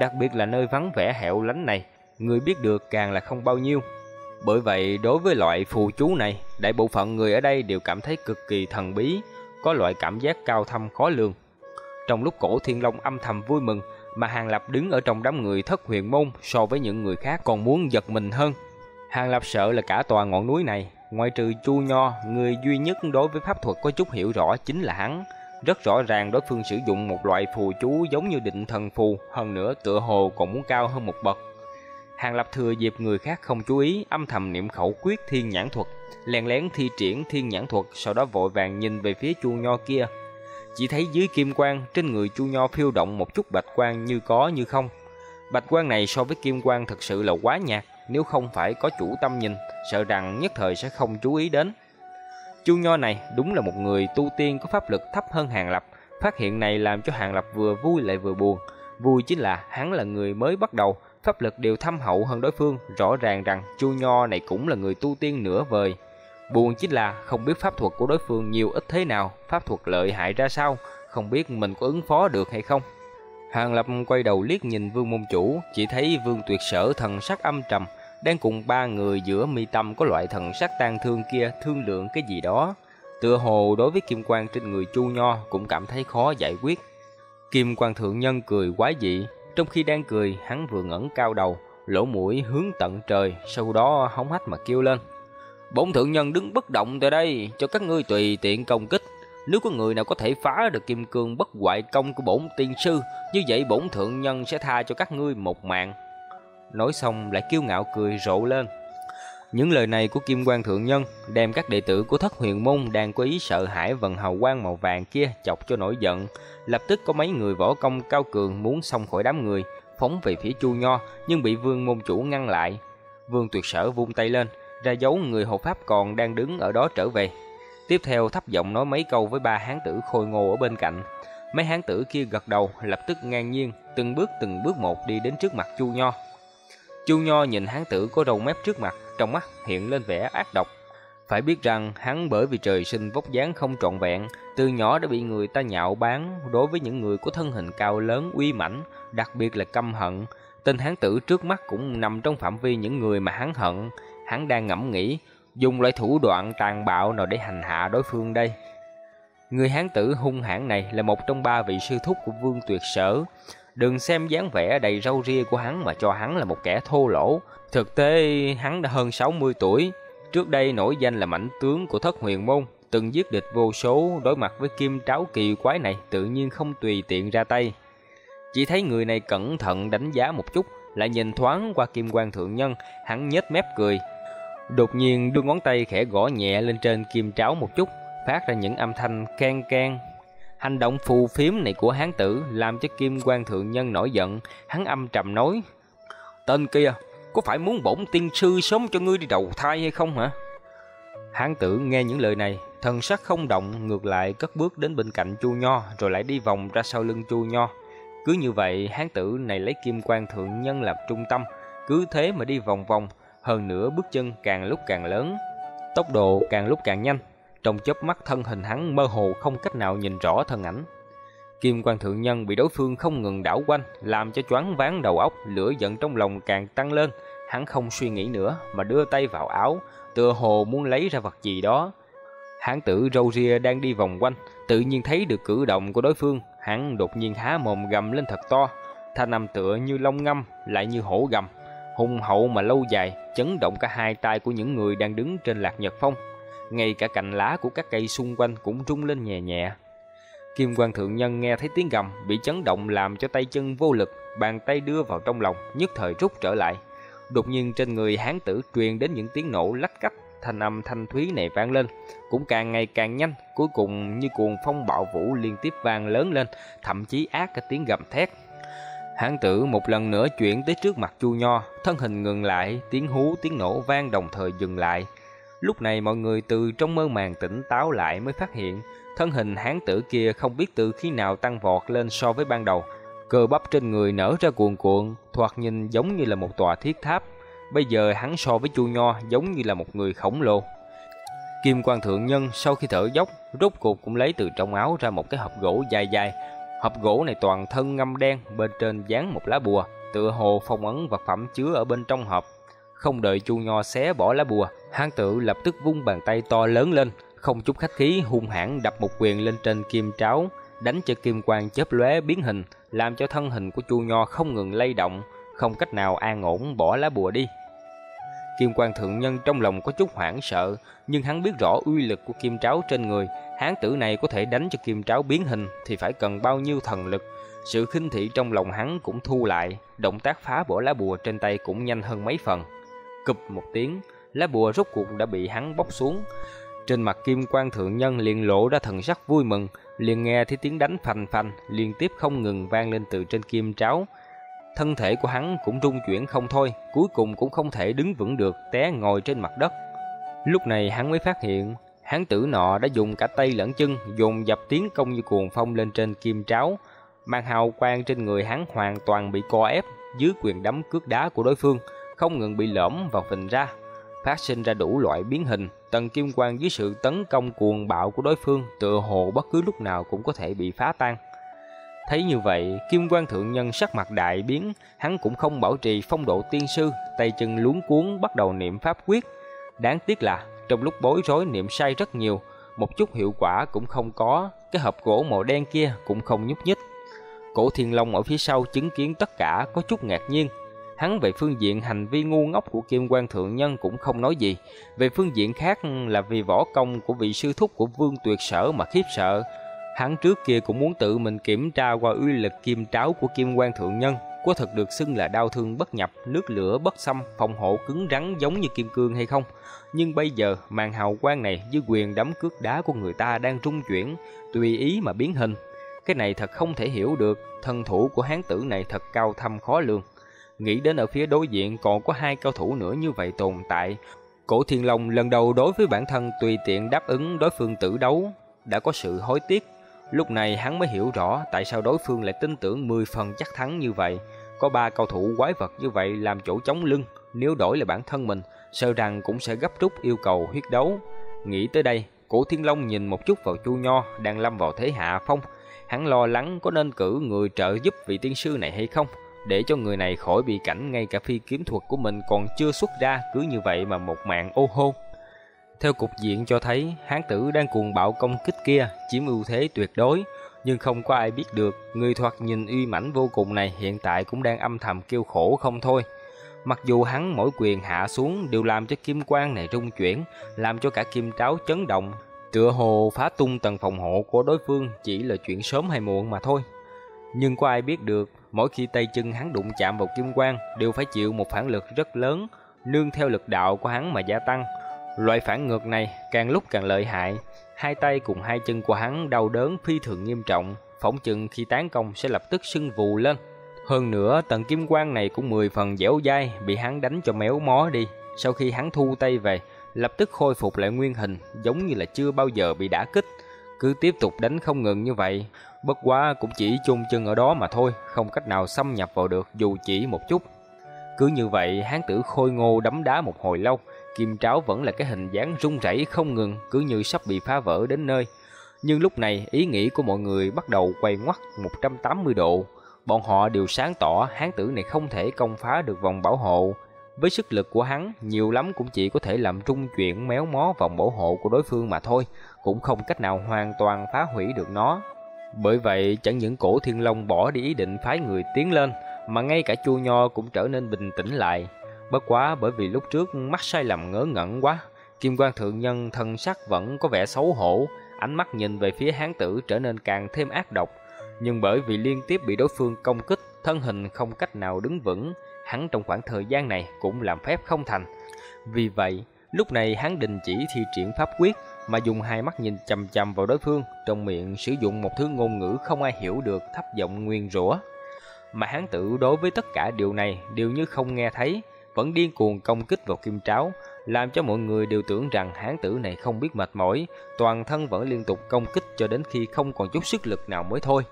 Đặc biệt là nơi vắng vẻ hẻo lánh này, người biết được càng là không bao nhiêu. Bởi vậy đối với loại phù chú này, đại bộ phận người ở đây đều cảm thấy cực kỳ thần bí, có loại cảm giác cao thâm khó lường. Trong lúc cổ thiên long âm thầm vui mừng, mà Hàng Lập đứng ở trong đám người thất huyền môn so với những người khác còn muốn giật mình hơn. Hàng Lập sợ là cả tòa ngọn núi này, ngoại trừ Chu Nho, người duy nhất đối với pháp thuật có chút hiểu rõ chính là hắn. Rất rõ ràng đối phương sử dụng một loại phù chú giống như định thần phù, hơn nữa tựa hồ còn muốn cao hơn một bậc. Hàng Lập thừa dịp người khác không chú ý, âm thầm niệm khẩu quyết thiên nhãn thuật, lén lén thi triển thiên nhãn thuật, sau đó vội vàng nhìn về phía Chu Nho kia. Chỉ thấy dưới kim quang, trên người Chu Nho phiêu động một chút bạch quang như có như không. Bạch quang này so với kim quang thật sự là quá nhạt, nếu không phải có chủ tâm nhìn, sợ rằng nhất thời sẽ không chú ý đến. Chu Nho này đúng là một người tu tiên có pháp lực thấp hơn Hàng Lập, Phát hiện này làm cho Hàng Lập vừa vui lại vừa buồn. Vui chính là hắn là người mới bắt đầu, pháp lực đều thâm hậu hơn đối phương, rõ ràng rằng Chu Nho này cũng là người tu tiên nửa vời. Buồn chính là không biết pháp thuật của đối phương nhiều ít thế nào, pháp thuật lợi hại ra sao, không biết mình có ứng phó được hay không. Hàng Lập quay đầu liếc nhìn Vương Môn Chủ, chỉ thấy Vương Tuyệt Sở thần sắc âm trầm, đang cùng ba người giữa mi tâm có loại thần sắc tang thương kia thương lượng cái gì đó. Tựa hồ đối với kim quang trên người Chu Nho cũng cảm thấy khó giải quyết. Kim quang thượng nhân cười quái dị, trong khi đang cười, hắn vừa ngẩng cao đầu, lỗ mũi hướng tận trời, sau đó hống hách mà kêu lên. Bổn thượng nhân đứng bất động tại đây, cho các ngươi tùy tiện công kích. Nếu có người nào có thể phá được kim cương bất hoại công của bổn tiên sư, như vậy bổn thượng nhân sẽ tha cho các ngươi một mạng. Nói xong lại kiêu ngạo cười rộ lên. Những lời này của Kim Quan Thượng Nhân đem các đệ tử của Thất Huyền Môn đang có ý sợ hãi vần hào quang màu vàng kia chọc cho nổi giận. Lập tức có mấy người võ công cao cường muốn xông khỏi đám người, phóng về phía Chu Nho nhưng bị Vương môn chủ ngăn lại. Vương Tuyệt Sở vung tay lên, ra dấu người hộ pháp còn đang đứng ở đó trở về. Tiếp theo thấp giọng nói mấy câu với ba hán tử khôi ngô ở bên cạnh. Mấy hán tử kia gật đầu, lập tức ngang nhiên, từng bước từng bước một đi đến trước mặt Chu Nho. Chu Nho nhìn hán tử có đầu mép trước mặt, trong mắt hiện lên vẻ ác độc. Phải biết rằng hắn bởi vì trời sinh vóc dáng không trọn vẹn, từ nhỏ đã bị người ta nhạo báng đối với những người có thân hình cao lớn uy mãnh, đặc biệt là căm hận. Tên hán tử trước mắt cũng nằm trong phạm vi những người mà hắn hận. Hắn đang ngẫm nghĩ, dùng loại thủ đoạn tàn bạo nào để hành hạ đối phương đây. Người hán tử hung hãn này là một trong ba vị sư thúc của Vương Tuyệt Sở. Đừng xem dáng vẻ đầy râu ria của hắn mà cho hắn là một kẻ thô lỗ. Thực tế hắn đã hơn 60 tuổi. Trước đây nổi danh là mảnh tướng của thất huyền môn. Từng giết địch vô số đối mặt với kim tráo kỳ quái này tự nhiên không tùy tiện ra tay. Chỉ thấy người này cẩn thận đánh giá một chút, lại nhìn thoáng qua kim quan thượng nhân, hắn nhếch mép cười. Đột nhiên đưa ngón tay khẽ gõ nhẹ lên trên kim tráo một chút, phát ra những âm thanh can can Hành động phù phiếm này của hán tử làm cho Kim Quan Thượng Nhân nổi giận, hắn âm trầm nói. Tên kia, có phải muốn bổn tiên sư sống cho ngươi đi đầu thai hay không hả? Hán tử nghe những lời này, thần sắc không động, ngược lại cất bước đến bên cạnh Chu Nho, rồi lại đi vòng ra sau lưng Chu Nho. Cứ như vậy, hán tử này lấy Kim Quan Thượng Nhân làm trung tâm, cứ thế mà đi vòng vòng, hơn nữa bước chân càng lúc càng lớn, tốc độ càng lúc càng nhanh, trong chớp mắt thân hình hắn mơ hồ không cách nào nhìn rõ thân ảnh. Kim quan thượng nhân bị đối phương không ngừng đảo quanh, làm cho choáng váng đầu óc, lửa giận trong lòng càng tăng lên. Hắn không suy nghĩ nữa mà đưa tay vào áo, tựa hồ muốn lấy ra vật gì đó. Hán tử râu ria đang đi vòng quanh, tự nhiên thấy được cử động của đối phương, hắn đột nhiên há mồm gầm lên thật to, thanh âm tựa như long ngâm, lại như hổ gầm, hùng hậu mà lâu dài, chấn động cả hai tay của những người đang đứng trên lạc nhật phong ngay cả cành lá của các cây xung quanh cũng rung lên nhẹ nhẹ. Kim Quan Thượng Nhân nghe thấy tiếng gầm, bị chấn động làm cho tay chân vô lực, bàn tay đưa vào trong lòng, nhất thời rút trở lại. Đột nhiên trên người hán tử truyền đến những tiếng nổ lách cách, thanh âm thanh thúy này vang lên, cũng càng ngày càng nhanh, cuối cùng như cuồng phong bạo vũ liên tiếp vang lớn lên, thậm chí ác cả tiếng gầm thét. Hán tử một lần nữa chuyển tới trước mặt Chu Nho, thân hình ngừng lại, tiếng hú tiếng nổ vang đồng thời dừng lại. Lúc này mọi người từ trong mơ màng tỉnh táo lại mới phát hiện thân hình hán tử kia không biết từ khi nào tăng vọt lên so với ban đầu. Cơ bắp trên người nở ra cuồn cuộn, thoạt nhìn giống như là một tòa thiết tháp. Bây giờ hắn so với Chu Nho giống như là một người khổng lồ. Kim quan thượng nhân sau khi thở dốc, rốt cuộc cũng lấy từ trong áo ra một cái hộp gỗ dài dài. Hộp gỗ này toàn thân ngâm đen, bên trên dán một lá bùa, tựa hồ phong ấn vật phẩm chứa ở bên trong hộp. Không đợi Chu Nho xé bỏ lá bùa, hán tử lập tức vung bàn tay to lớn lên, không chút khách khí hung hãn đập một quyền lên trên kim tráo, đánh cho kim quang chớp lóe biến hình, làm cho thân hình của Chu Nho không ngừng lay động, không cách nào an ổn bỏ lá bùa đi. Kim Quang thượng nhân trong lòng có chút hoảng sợ, nhưng hắn biết rõ uy lực của kim tráo trên người, hán tử này có thể đánh cho kim tráo biến hình thì phải cần bao nhiêu thần lực. Sự khinh thị trong lòng hắn cũng thu lại, động tác phá bỏ lá bùa trên tay cũng nhanh hơn mấy phần. Cụp một tiếng, lá bùa rốt cuộc đã bị hắn bóc xuống. Trên mặt kim quan thượng nhân liền lộ ra thần sắc vui mừng, liền nghe thấy tiếng đánh phành phành liên tiếp không ngừng vang lên từ trên kim tráo. Thân thể của hắn cũng rung chuyển không thôi, cuối cùng cũng không thể đứng vững được, té ngồi trên mặt đất. Lúc này hắn mới phát hiện, hắn tử nọ đã dùng cả tay lẫn chân dồn dập tiếng công như cuồng phong lên trên kim tráo, mang hào quang trên người hắn hoàn toàn bị co ép dưới quyền đấm cước đá của đối phương, không ngừng bị lõm vào phình ra, phát sinh ra đủ loại biến hình. tầng kim quang dưới sự tấn công cuồng bạo của đối phương, tựa hồ bất cứ lúc nào cũng có thể bị phá tan. Thấy như vậy, Kim Quan Thượng Nhân sắc mặt đại biến, hắn cũng không bảo trì phong độ tiên sư, tay chân luống cuốn bắt đầu niệm pháp quyết. Đáng tiếc là, trong lúc bối rối niệm sai rất nhiều, một chút hiệu quả cũng không có, cái hộp gỗ màu đen kia cũng không nhúc nhích. Cổ Thiên Long ở phía sau chứng kiến tất cả có chút ngạc nhiên. Hắn về phương diện hành vi ngu ngốc của Kim Quan Thượng Nhân cũng không nói gì. Về phương diện khác là vì võ công của vị sư thúc của Vương Tuyệt Sở mà khiếp sợ. Hắn trước kia cũng muốn tự mình kiểm tra qua uy lực kim tráo của Kim Quan Thượng Nhân. Có thật được xưng là đau thương bất nhập, nước lửa bất xâm, phòng hộ cứng rắn giống như kim cương hay không? Nhưng bây giờ, màn hào quang này dưới quyền đấm cước đá của người ta đang trung chuyển, tùy ý mà biến hình, cái này thật không thể hiểu được, thân thủ của hán tử này thật cao thâm khó lường. Nghĩ đến ở phía đối diện còn có hai cao thủ nữa như vậy tồn tại. Cổ Thiên Long lần đầu đối với bản thân tùy tiện đáp ứng đối phương tử đấu, đã có sự hối tiếc. Lúc này hắn mới hiểu rõ tại sao đối phương lại tin tưởng 10 phần chắc thắng như vậy. Có ba cao thủ quái vật như vậy làm chỗ chống lưng, nếu đổi là bản thân mình, sợ rằng cũng sẽ gấp rút yêu cầu huyết đấu. Nghĩ tới đây, Cổ Thiên Long nhìn một chút vào Chu Nho đang lâm vào thế hạ phong, Hắn lo lắng có nên cử người trợ giúp vị tiên sư này hay không, để cho người này khỏi bị cảnh ngay cả phi kiếm thuật của mình còn chưa xuất ra cứ như vậy mà một mạng ô hô. Theo cục diện cho thấy, hán tử đang cuồng bạo công kích kia chiếm ưu thế tuyệt đối, nhưng không có ai biết được người thoạt nhìn uy mãnh vô cùng này hiện tại cũng đang âm thầm kêu khổ không thôi. Mặc dù hắn mỗi quyền hạ xuống đều làm cho kim quang này rung chuyển, làm cho cả kim tráo chấn động, Tựa hồ phá tung tầng phòng hộ của đối phương chỉ là chuyện sớm hay muộn mà thôi. Nhưng có ai biết được, mỗi khi tay chân hắn đụng chạm vào kim quang đều phải chịu một phản lực rất lớn, nương theo lực đạo của hắn mà gia tăng. Loại phản ngược này càng lúc càng lợi hại, hai tay cùng hai chân của hắn đau đớn phi thường nghiêm trọng, phỏng chừng khi tán công sẽ lập tức sưng vù lên. Hơn nữa, tầng kim quang này cũng mười phần dẻo dai, bị hắn đánh cho méo mó đi. Sau khi hắn thu tay về, lập tức khôi phục lại nguyên hình, giống như là chưa bao giờ bị đả kích. Cứ tiếp tục đánh không ngừng như vậy, bất quá cũng chỉ chôn chân ở đó mà thôi, không cách nào xâm nhập vào được dù chỉ một chút. Cứ như vậy, hán tử khôi ngô đấm đá một hồi lâu, kim tráo vẫn là cái hình dáng rung rẩy không ngừng, cứ như sắp bị phá vỡ đến nơi. Nhưng lúc này, ý nghĩ của mọi người bắt đầu quay ngoắt 180 độ. Bọn họ đều sáng tỏ hán tử này không thể công phá được vòng bảo hộ, với sức lực của hắn, nhiều lắm cũng chỉ có thể làm trung chuyển méo mó vòng bảo hộ của đối phương mà thôi, cũng không cách nào hoàn toàn phá hủy được nó. Bởi vậy, chẳng những cổ thiên long bỏ đi ý định phái người tiến lên, mà ngay cả chu nho cũng trở nên bình tĩnh lại. Bất quá bởi vì lúc trước mắt sai lầm ngớ ngẩn quá, kim quan thượng nhân thân sắc vẫn có vẻ xấu hổ, ánh mắt nhìn về phía hán tử trở nên càng thêm ác độc. Nhưng bởi vì liên tiếp bị đối phương công kích, thân hình không cách nào đứng vững, hắn trong khoảng thời gian này cũng làm phép không thành. Vì vậy, lúc này hắn đình chỉ thi triển pháp quyết mà dùng hai mắt nhìn chằm chằm vào đối phương, trong miệng sử dụng một thứ ngôn ngữ không ai hiểu được thấp giọng nguyên rủa. Mà hắn tự đối với tất cả điều này đều như không nghe thấy, vẫn điên cuồng công kích vào kim tráo, làm cho mọi người đều tưởng rằng hán tử này không biết mệt mỏi, toàn thân vẫn liên tục công kích cho đến khi không còn chút sức lực nào mới thôi.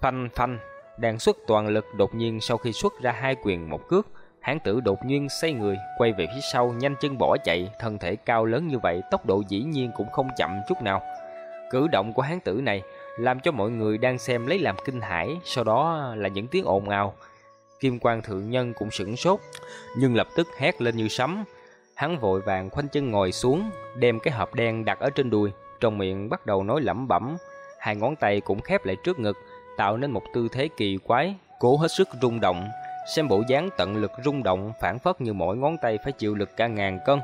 Phanh phanh, đang xuất toàn lực đột nhiên sau khi xuất ra hai quyền một cước, hán tử đột nhiên xoay người, quay về phía sau nhanh chân bỏ chạy, thân thể cao lớn như vậy, tốc độ dĩ nhiên cũng không chậm chút nào. Cử động của hán tử này làm cho mọi người đang xem lấy làm kinh hãi, sau đó là những tiếng ồn ào. Kim Quan thượng nhân cũng sửng sốt, nhưng lập tức hét lên như sấm. Hắn vội vàng khoanh chân ngồi xuống, đem cái hộp đen đặt ở trên đùi, trong miệng bắt đầu nói lẩm bẩm, hai ngón tay cũng khép lại trước ngực, tạo nên một tư thế kỳ quái, cố hết sức rung động, xem bộ dáng tận lực rung động phản phất như mỗi ngón tay phải chịu lực cả ngàn cân.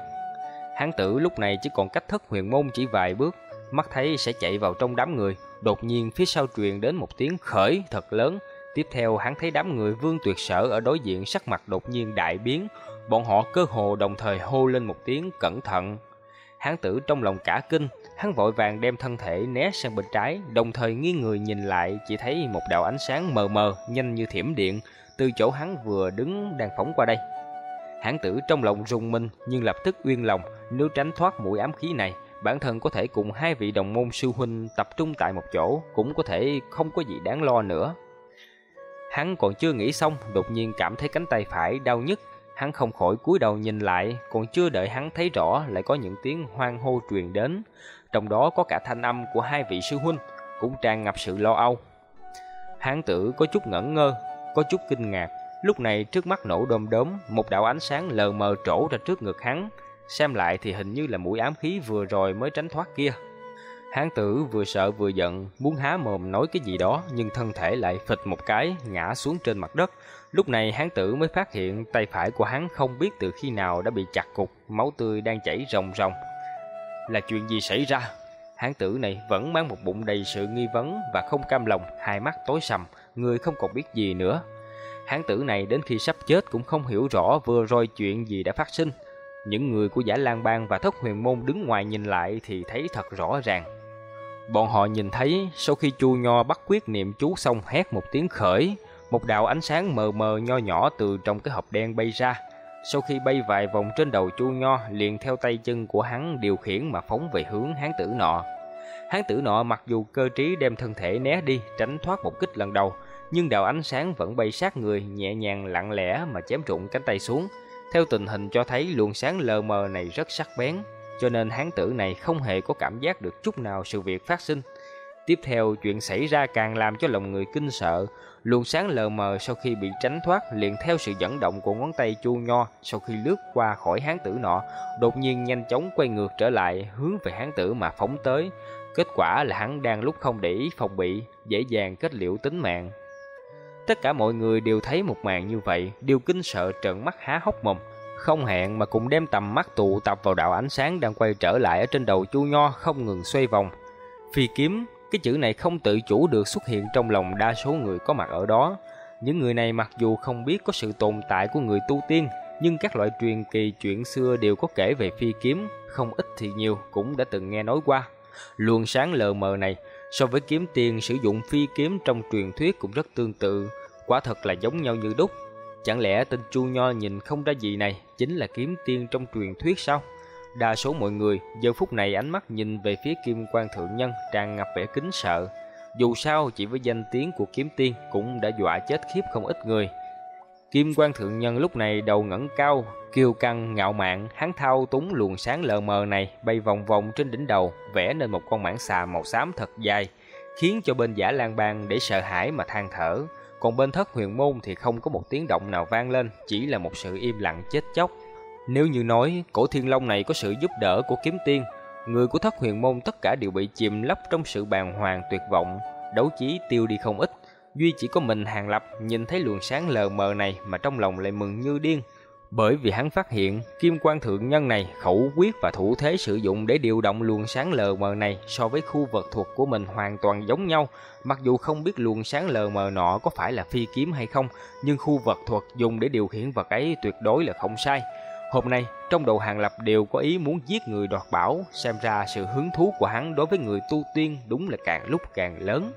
Hán tử lúc này chỉ còn cách thất huyền môn chỉ vài bước, mắt thấy sẽ chạy vào trong đám người, đột nhiên phía sau truyền đến một tiếng khởi thật lớn. Tiếp theo hắn thấy đám người vương tuyệt sở ở đối diện sắc mặt đột nhiên đại biến, bọn họ cơ hồ đồng thời hô lên một tiếng cẩn thận. Hán tử trong lòng cả kinh, Hắn vội vàng đem thân thể né sang bên trái, đồng thời nghiêng người nhìn lại, chỉ thấy một đạo ánh sáng mờ mờ, nhanh như thiểm điện, từ chỗ hắn vừa đứng đang phóng qua đây. Hãng tử trong lòng rùng mình, nhưng lập tức uyên lòng, nếu tránh thoát mũi ám khí này, bản thân có thể cùng hai vị đồng môn sư huynh tập trung tại một chỗ, cũng có thể không có gì đáng lo nữa. Hắn còn chưa nghĩ xong, đột nhiên cảm thấy cánh tay phải đau nhức, hắn không khỏi cúi đầu nhìn lại, còn chưa đợi hắn thấy rõ lại có những tiếng hoang hô truyền đến, trong đó có cả thanh âm của hai vị sư huynh, cũng tràn ngập sự lo âu. Hán tử có chút ngẩn ngơ, có chút kinh ngạc, lúc này trước mắt nổ đom đóm, một đạo ánh sáng lờ mờ trổ ra trước ngực hắn, xem lại thì hình như là mũi ám khí vừa rồi mới tránh thoát kia. Hán tử vừa sợ vừa giận, muốn há mồm nói cái gì đó, nhưng thân thể lại phịch một cái, ngã xuống trên mặt đất. Lúc này hán tử mới phát hiện tay phải của hắn không biết từ khi nào đã bị chặt cục, máu tươi đang chảy ròng ròng. Là chuyện gì xảy ra? Hán tử này vẫn mang một bụng đầy sự nghi vấn và không cam lòng, hai mắt tối sầm, người không còn biết gì nữa. Hán tử này đến khi sắp chết cũng không hiểu rõ vừa rồi chuyện gì đã phát sinh. Những người của giả lang bang và thất huyền môn đứng ngoài nhìn lại thì thấy thật rõ ràng. Bọn họ nhìn thấy sau khi chu nho bắt quyết niệm chú xong hét một tiếng khởi, một đạo ánh sáng mờ mờ nho nhỏ từ trong cái hộp đen bay ra. Sau khi bay vài vòng trên đầu chu nho, liền theo tay chân của hắn điều khiển mà phóng về hướng hán tử nọ. Hán tử nọ mặc dù cơ trí đem thân thể né đi, tránh thoát một kích lần đầu, nhưng đạo ánh sáng vẫn bay sát người, nhẹ nhàng lặng lẽ mà chém trụng cánh tay xuống. Theo tình hình cho thấy luồng sáng lờ mờ này rất sắc bén, cho nên hán tử này không hề có cảm giác được chút nào sự việc phát sinh. Tiếp theo, chuyện xảy ra càng làm cho lòng người kinh sợ. Luồng sáng lờ mờ sau khi bị tránh thoát liền theo sự dẫn động của ngón tay chu nho sau khi lướt qua khỏi hán tử nọ, đột nhiên nhanh chóng quay ngược trở lại hướng về hán tử mà phóng tới. Kết quả là hắn đang lúc không để ý phòng bị, dễ dàng kết liễu tính mạng. Tất cả mọi người đều thấy một màn như vậy, đều kinh sợ trợn mắt há hốc mồm. Không hẹn mà cùng đem tầm mắt tụ tập vào đạo ánh sáng đang quay trở lại ở trên đầu chu nho không ngừng xoay vòng. Phi kiếm, cái chữ này không tự chủ được xuất hiện trong lòng đa số người có mặt ở đó. Những người này mặc dù không biết có sự tồn tại của người tu tiên, nhưng các loại truyền kỳ chuyện xưa đều có kể về phi kiếm, không ít thì nhiều cũng đã từng nghe nói qua. Luồng sáng lờ mờ này so với kiếm tiền sử dụng phi kiếm trong truyền thuyết cũng rất tương tự, quả thật là giống nhau như đúc. Chẳng lẽ tên Chu Nho nhìn không ra gì này chính là kiếm tiên trong truyền thuyết sao? Đa số mọi người giờ phút này ánh mắt nhìn về phía Kim Quan Thượng Nhân tràn ngập vẻ kính sợ. Dù sao chỉ với danh tiếng của kiếm tiên cũng đã dọa chết khiếp không ít người. Kim Quan Thượng Nhân lúc này đầu ngẩng cao, kiêu căng, ngạo mạn, hắn thao túng luồng sáng lờ mờ này bay vòng vòng trên đỉnh đầu, vẽ nên một con mãng xà màu xám thật dài, khiến cho bên giả lang bang để sợ hãi mà than thở. Còn bên thất huyền môn thì không có một tiếng động nào vang lên, chỉ là một sự im lặng chết chóc. Nếu như nói cổ thiên long này có sự giúp đỡ của kiếm tiên, người của thất huyền môn tất cả đều bị chìm lấp trong sự bàng hoàng tuyệt vọng, đấu chí tiêu đi không ít. Duy chỉ có mình Hàng Lập nhìn thấy luồng sáng lờ mờ này mà trong lòng lại mừng như điên. Bởi vì hắn phát hiện kim quan thượng nhân này khẩu quyết và thủ thế sử dụng để điều động luồng sáng lờ mờ này so với khu vực thuộc của mình hoàn toàn giống nhau. Mặc dù không biết luồng sáng lờ mờ nọ có phải là phi kiếm hay không, nhưng khu vực thuật dùng để điều khiển vật ấy tuyệt đối là không sai. Hôm nay, trong đầu Hàng Lập đều có ý muốn giết người đoạt bảo, xem ra sự hứng thú của hắn đối với người tu tiên đúng là càng lúc càng lớn.